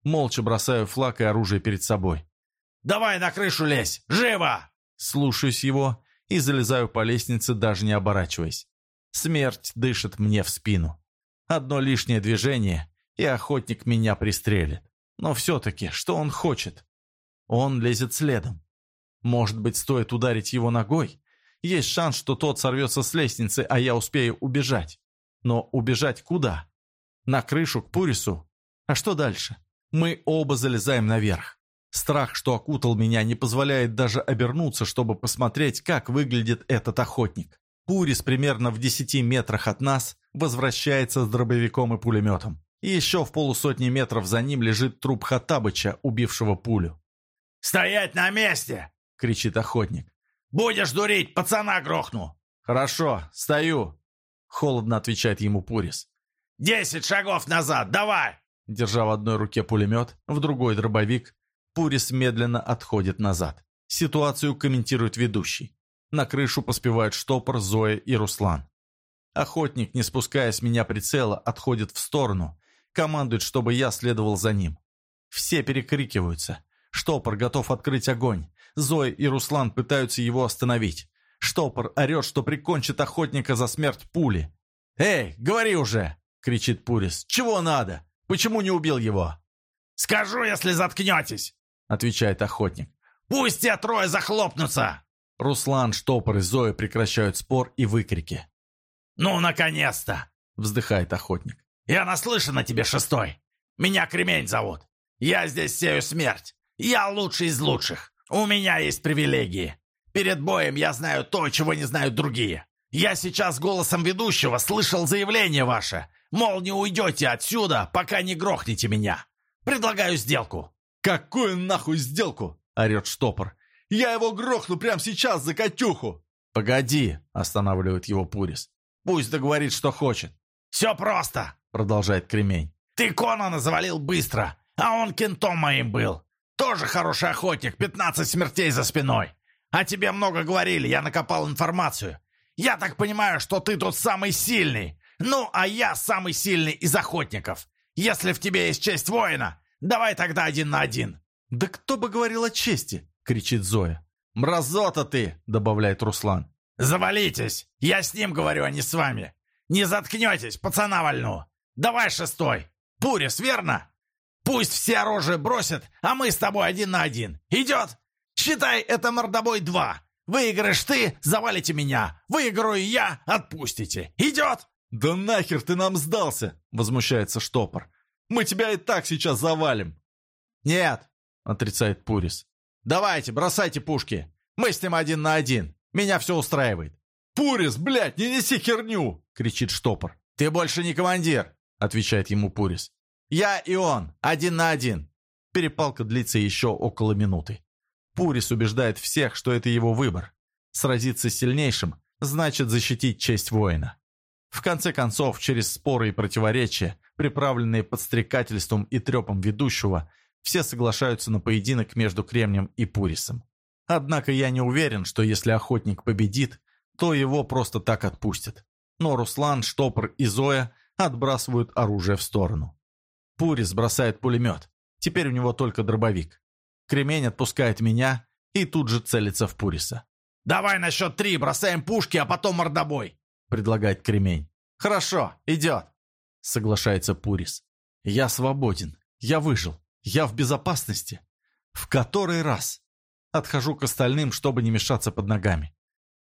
Молча бросаю флаг и оружие перед собой. «Давай на крышу лезь! Живо!» Слушаюсь его и залезаю по лестнице, даже не оборачиваясь. Смерть дышит мне в спину. Одно лишнее движение, и охотник меня пристрелит. Но все-таки, что он хочет? Он лезет следом. Может быть, стоит ударить его ногой? Есть шанс, что тот сорвется с лестницы, а я успею убежать. Но убежать куда? На крышу, к Пурису? А что дальше? Мы оба залезаем наверх. Страх, что окутал меня, не позволяет даже обернуться, чтобы посмотреть, как выглядит этот охотник. Пурис примерно в десяти метрах от нас возвращается с дробовиком и пулеметом. И еще в полусотни метров за ним лежит труп Хаттабыча, убившего пулю. «Стоять на месте!» — кричит охотник. «Будешь дурить, пацана грохну!» «Хорошо, стою!» — холодно отвечает ему Пурис. «Десять шагов назад, давай!» Держа в одной руке пулемет, в другой дробовик, Пурис медленно отходит назад. Ситуацию комментирует ведущий. На крышу поспевают Штопор, Зоя и Руслан. Охотник, не спуская с меня прицела, отходит в сторону, командует, чтобы я следовал за ним. Все перекрикиваются. Штопор готов открыть огонь. Зоя и Руслан пытаются его остановить. Штопор орет, что прикончит охотника за смерть пули. «Эй, говори уже!» — кричит Пурис. «Чего надо? Почему не убил его?» «Скажу, если заткнетесь!» — отвечает охотник. «Пусть те трое захлопнутся!» Руслан, Штопор и Зоя прекращают спор и выкрики. «Ну, наконец-то!» — вздыхает охотник. «Я наслышан о тебе, шестой! Меня Кремень зовут! Я здесь сею смерть! Я лучший из лучших! У меня есть привилегии! Перед боем я знаю то, чего не знают другие! Я сейчас голосом ведущего слышал заявление ваше, мол, не уйдете отсюда, пока не грохнете меня! Предлагаю сделку!» «Какую нахуй сделку?» — орет штопор. «Я его грохну прямо сейчас за Катюху!» «Погоди!» — останавливает его Пурис. «Пусть договорит, что хочет!» «Все просто!» — продолжает Кремень. «Ты Конана завалил быстро, а он кентом моим был. Тоже хороший охотник, 15 смертей за спиной. О тебе много говорили, я накопал информацию. Я так понимаю, что ты тут самый сильный. Ну, а я самый сильный из охотников. Если в тебе есть честь воина, Давай тогда один на один». «Да кто бы говорил о чести?» — кричит Зоя. «Мразота ты!» — добавляет Руслан. «Завалитесь! Я с ним говорю, а не с вами! Не заткнетесь, пацана вольну! Давай шестой! Пурис, верно? Пусть все оружие бросят, а мы с тобой один на один! Идет? Считай, это мордобой два! Выиграешь ты, завалите меня! Выиграю я, отпустите! Идет?» «Да нахер ты нам сдался!» — возмущается штопор. Мы тебя и так сейчас завалим!» «Нет!» — отрицает Пурис. «Давайте, бросайте пушки! Мы с ним один на один! Меня все устраивает!» «Пурис, блядь, не неси херню!» — кричит штопор. «Ты больше не командир!» — отвечает ему Пурис. «Я и он, один на один!» Перепалка длится еще около минуты. Пурис убеждает всех, что это его выбор. Сразиться с сильнейшим значит защитить честь воина. В конце концов, через споры и противоречия, приправленные подстрекательством и трепом ведущего, все соглашаются на поединок между Кремнем и Пурисом. Однако я не уверен, что если охотник победит, то его просто так отпустят. Но Руслан, Штопор и Зоя отбрасывают оружие в сторону. Пурис бросает пулемет. Теперь у него только дробовик. Кремень отпускает меня и тут же целится в Пуриса. «Давай на счет три, бросаем пушки, а потом мордобой!» предлагает Кремень. «Хорошо, идет!» соглашается Пурис. «Я свободен. Я выжил. Я в безопасности. В который раз?» Отхожу к остальным, чтобы не мешаться под ногами.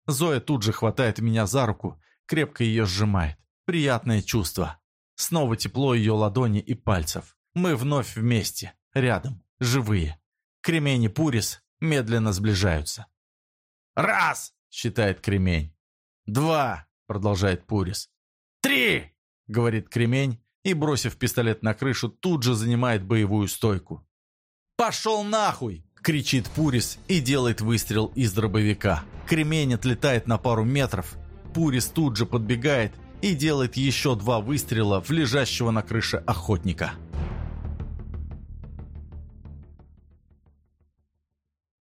Зоя тут же хватает меня за руку, крепко ее сжимает. Приятное чувство. Снова тепло ее ладони и пальцев. Мы вновь вместе, рядом, живые. Кремень и Пурис медленно сближаются. «Раз!» — считает Кремень. «Два!» — продолжает Пурис. «Три!» — говорит Кремень и, бросив пистолет на крышу, тут же занимает боевую стойку. «Пошел нахуй!» — кричит Пурис и делает выстрел из дробовика. Кремень отлетает на пару метров. Пурис тут же подбегает и делает еще два выстрела в лежащего на крыше охотника.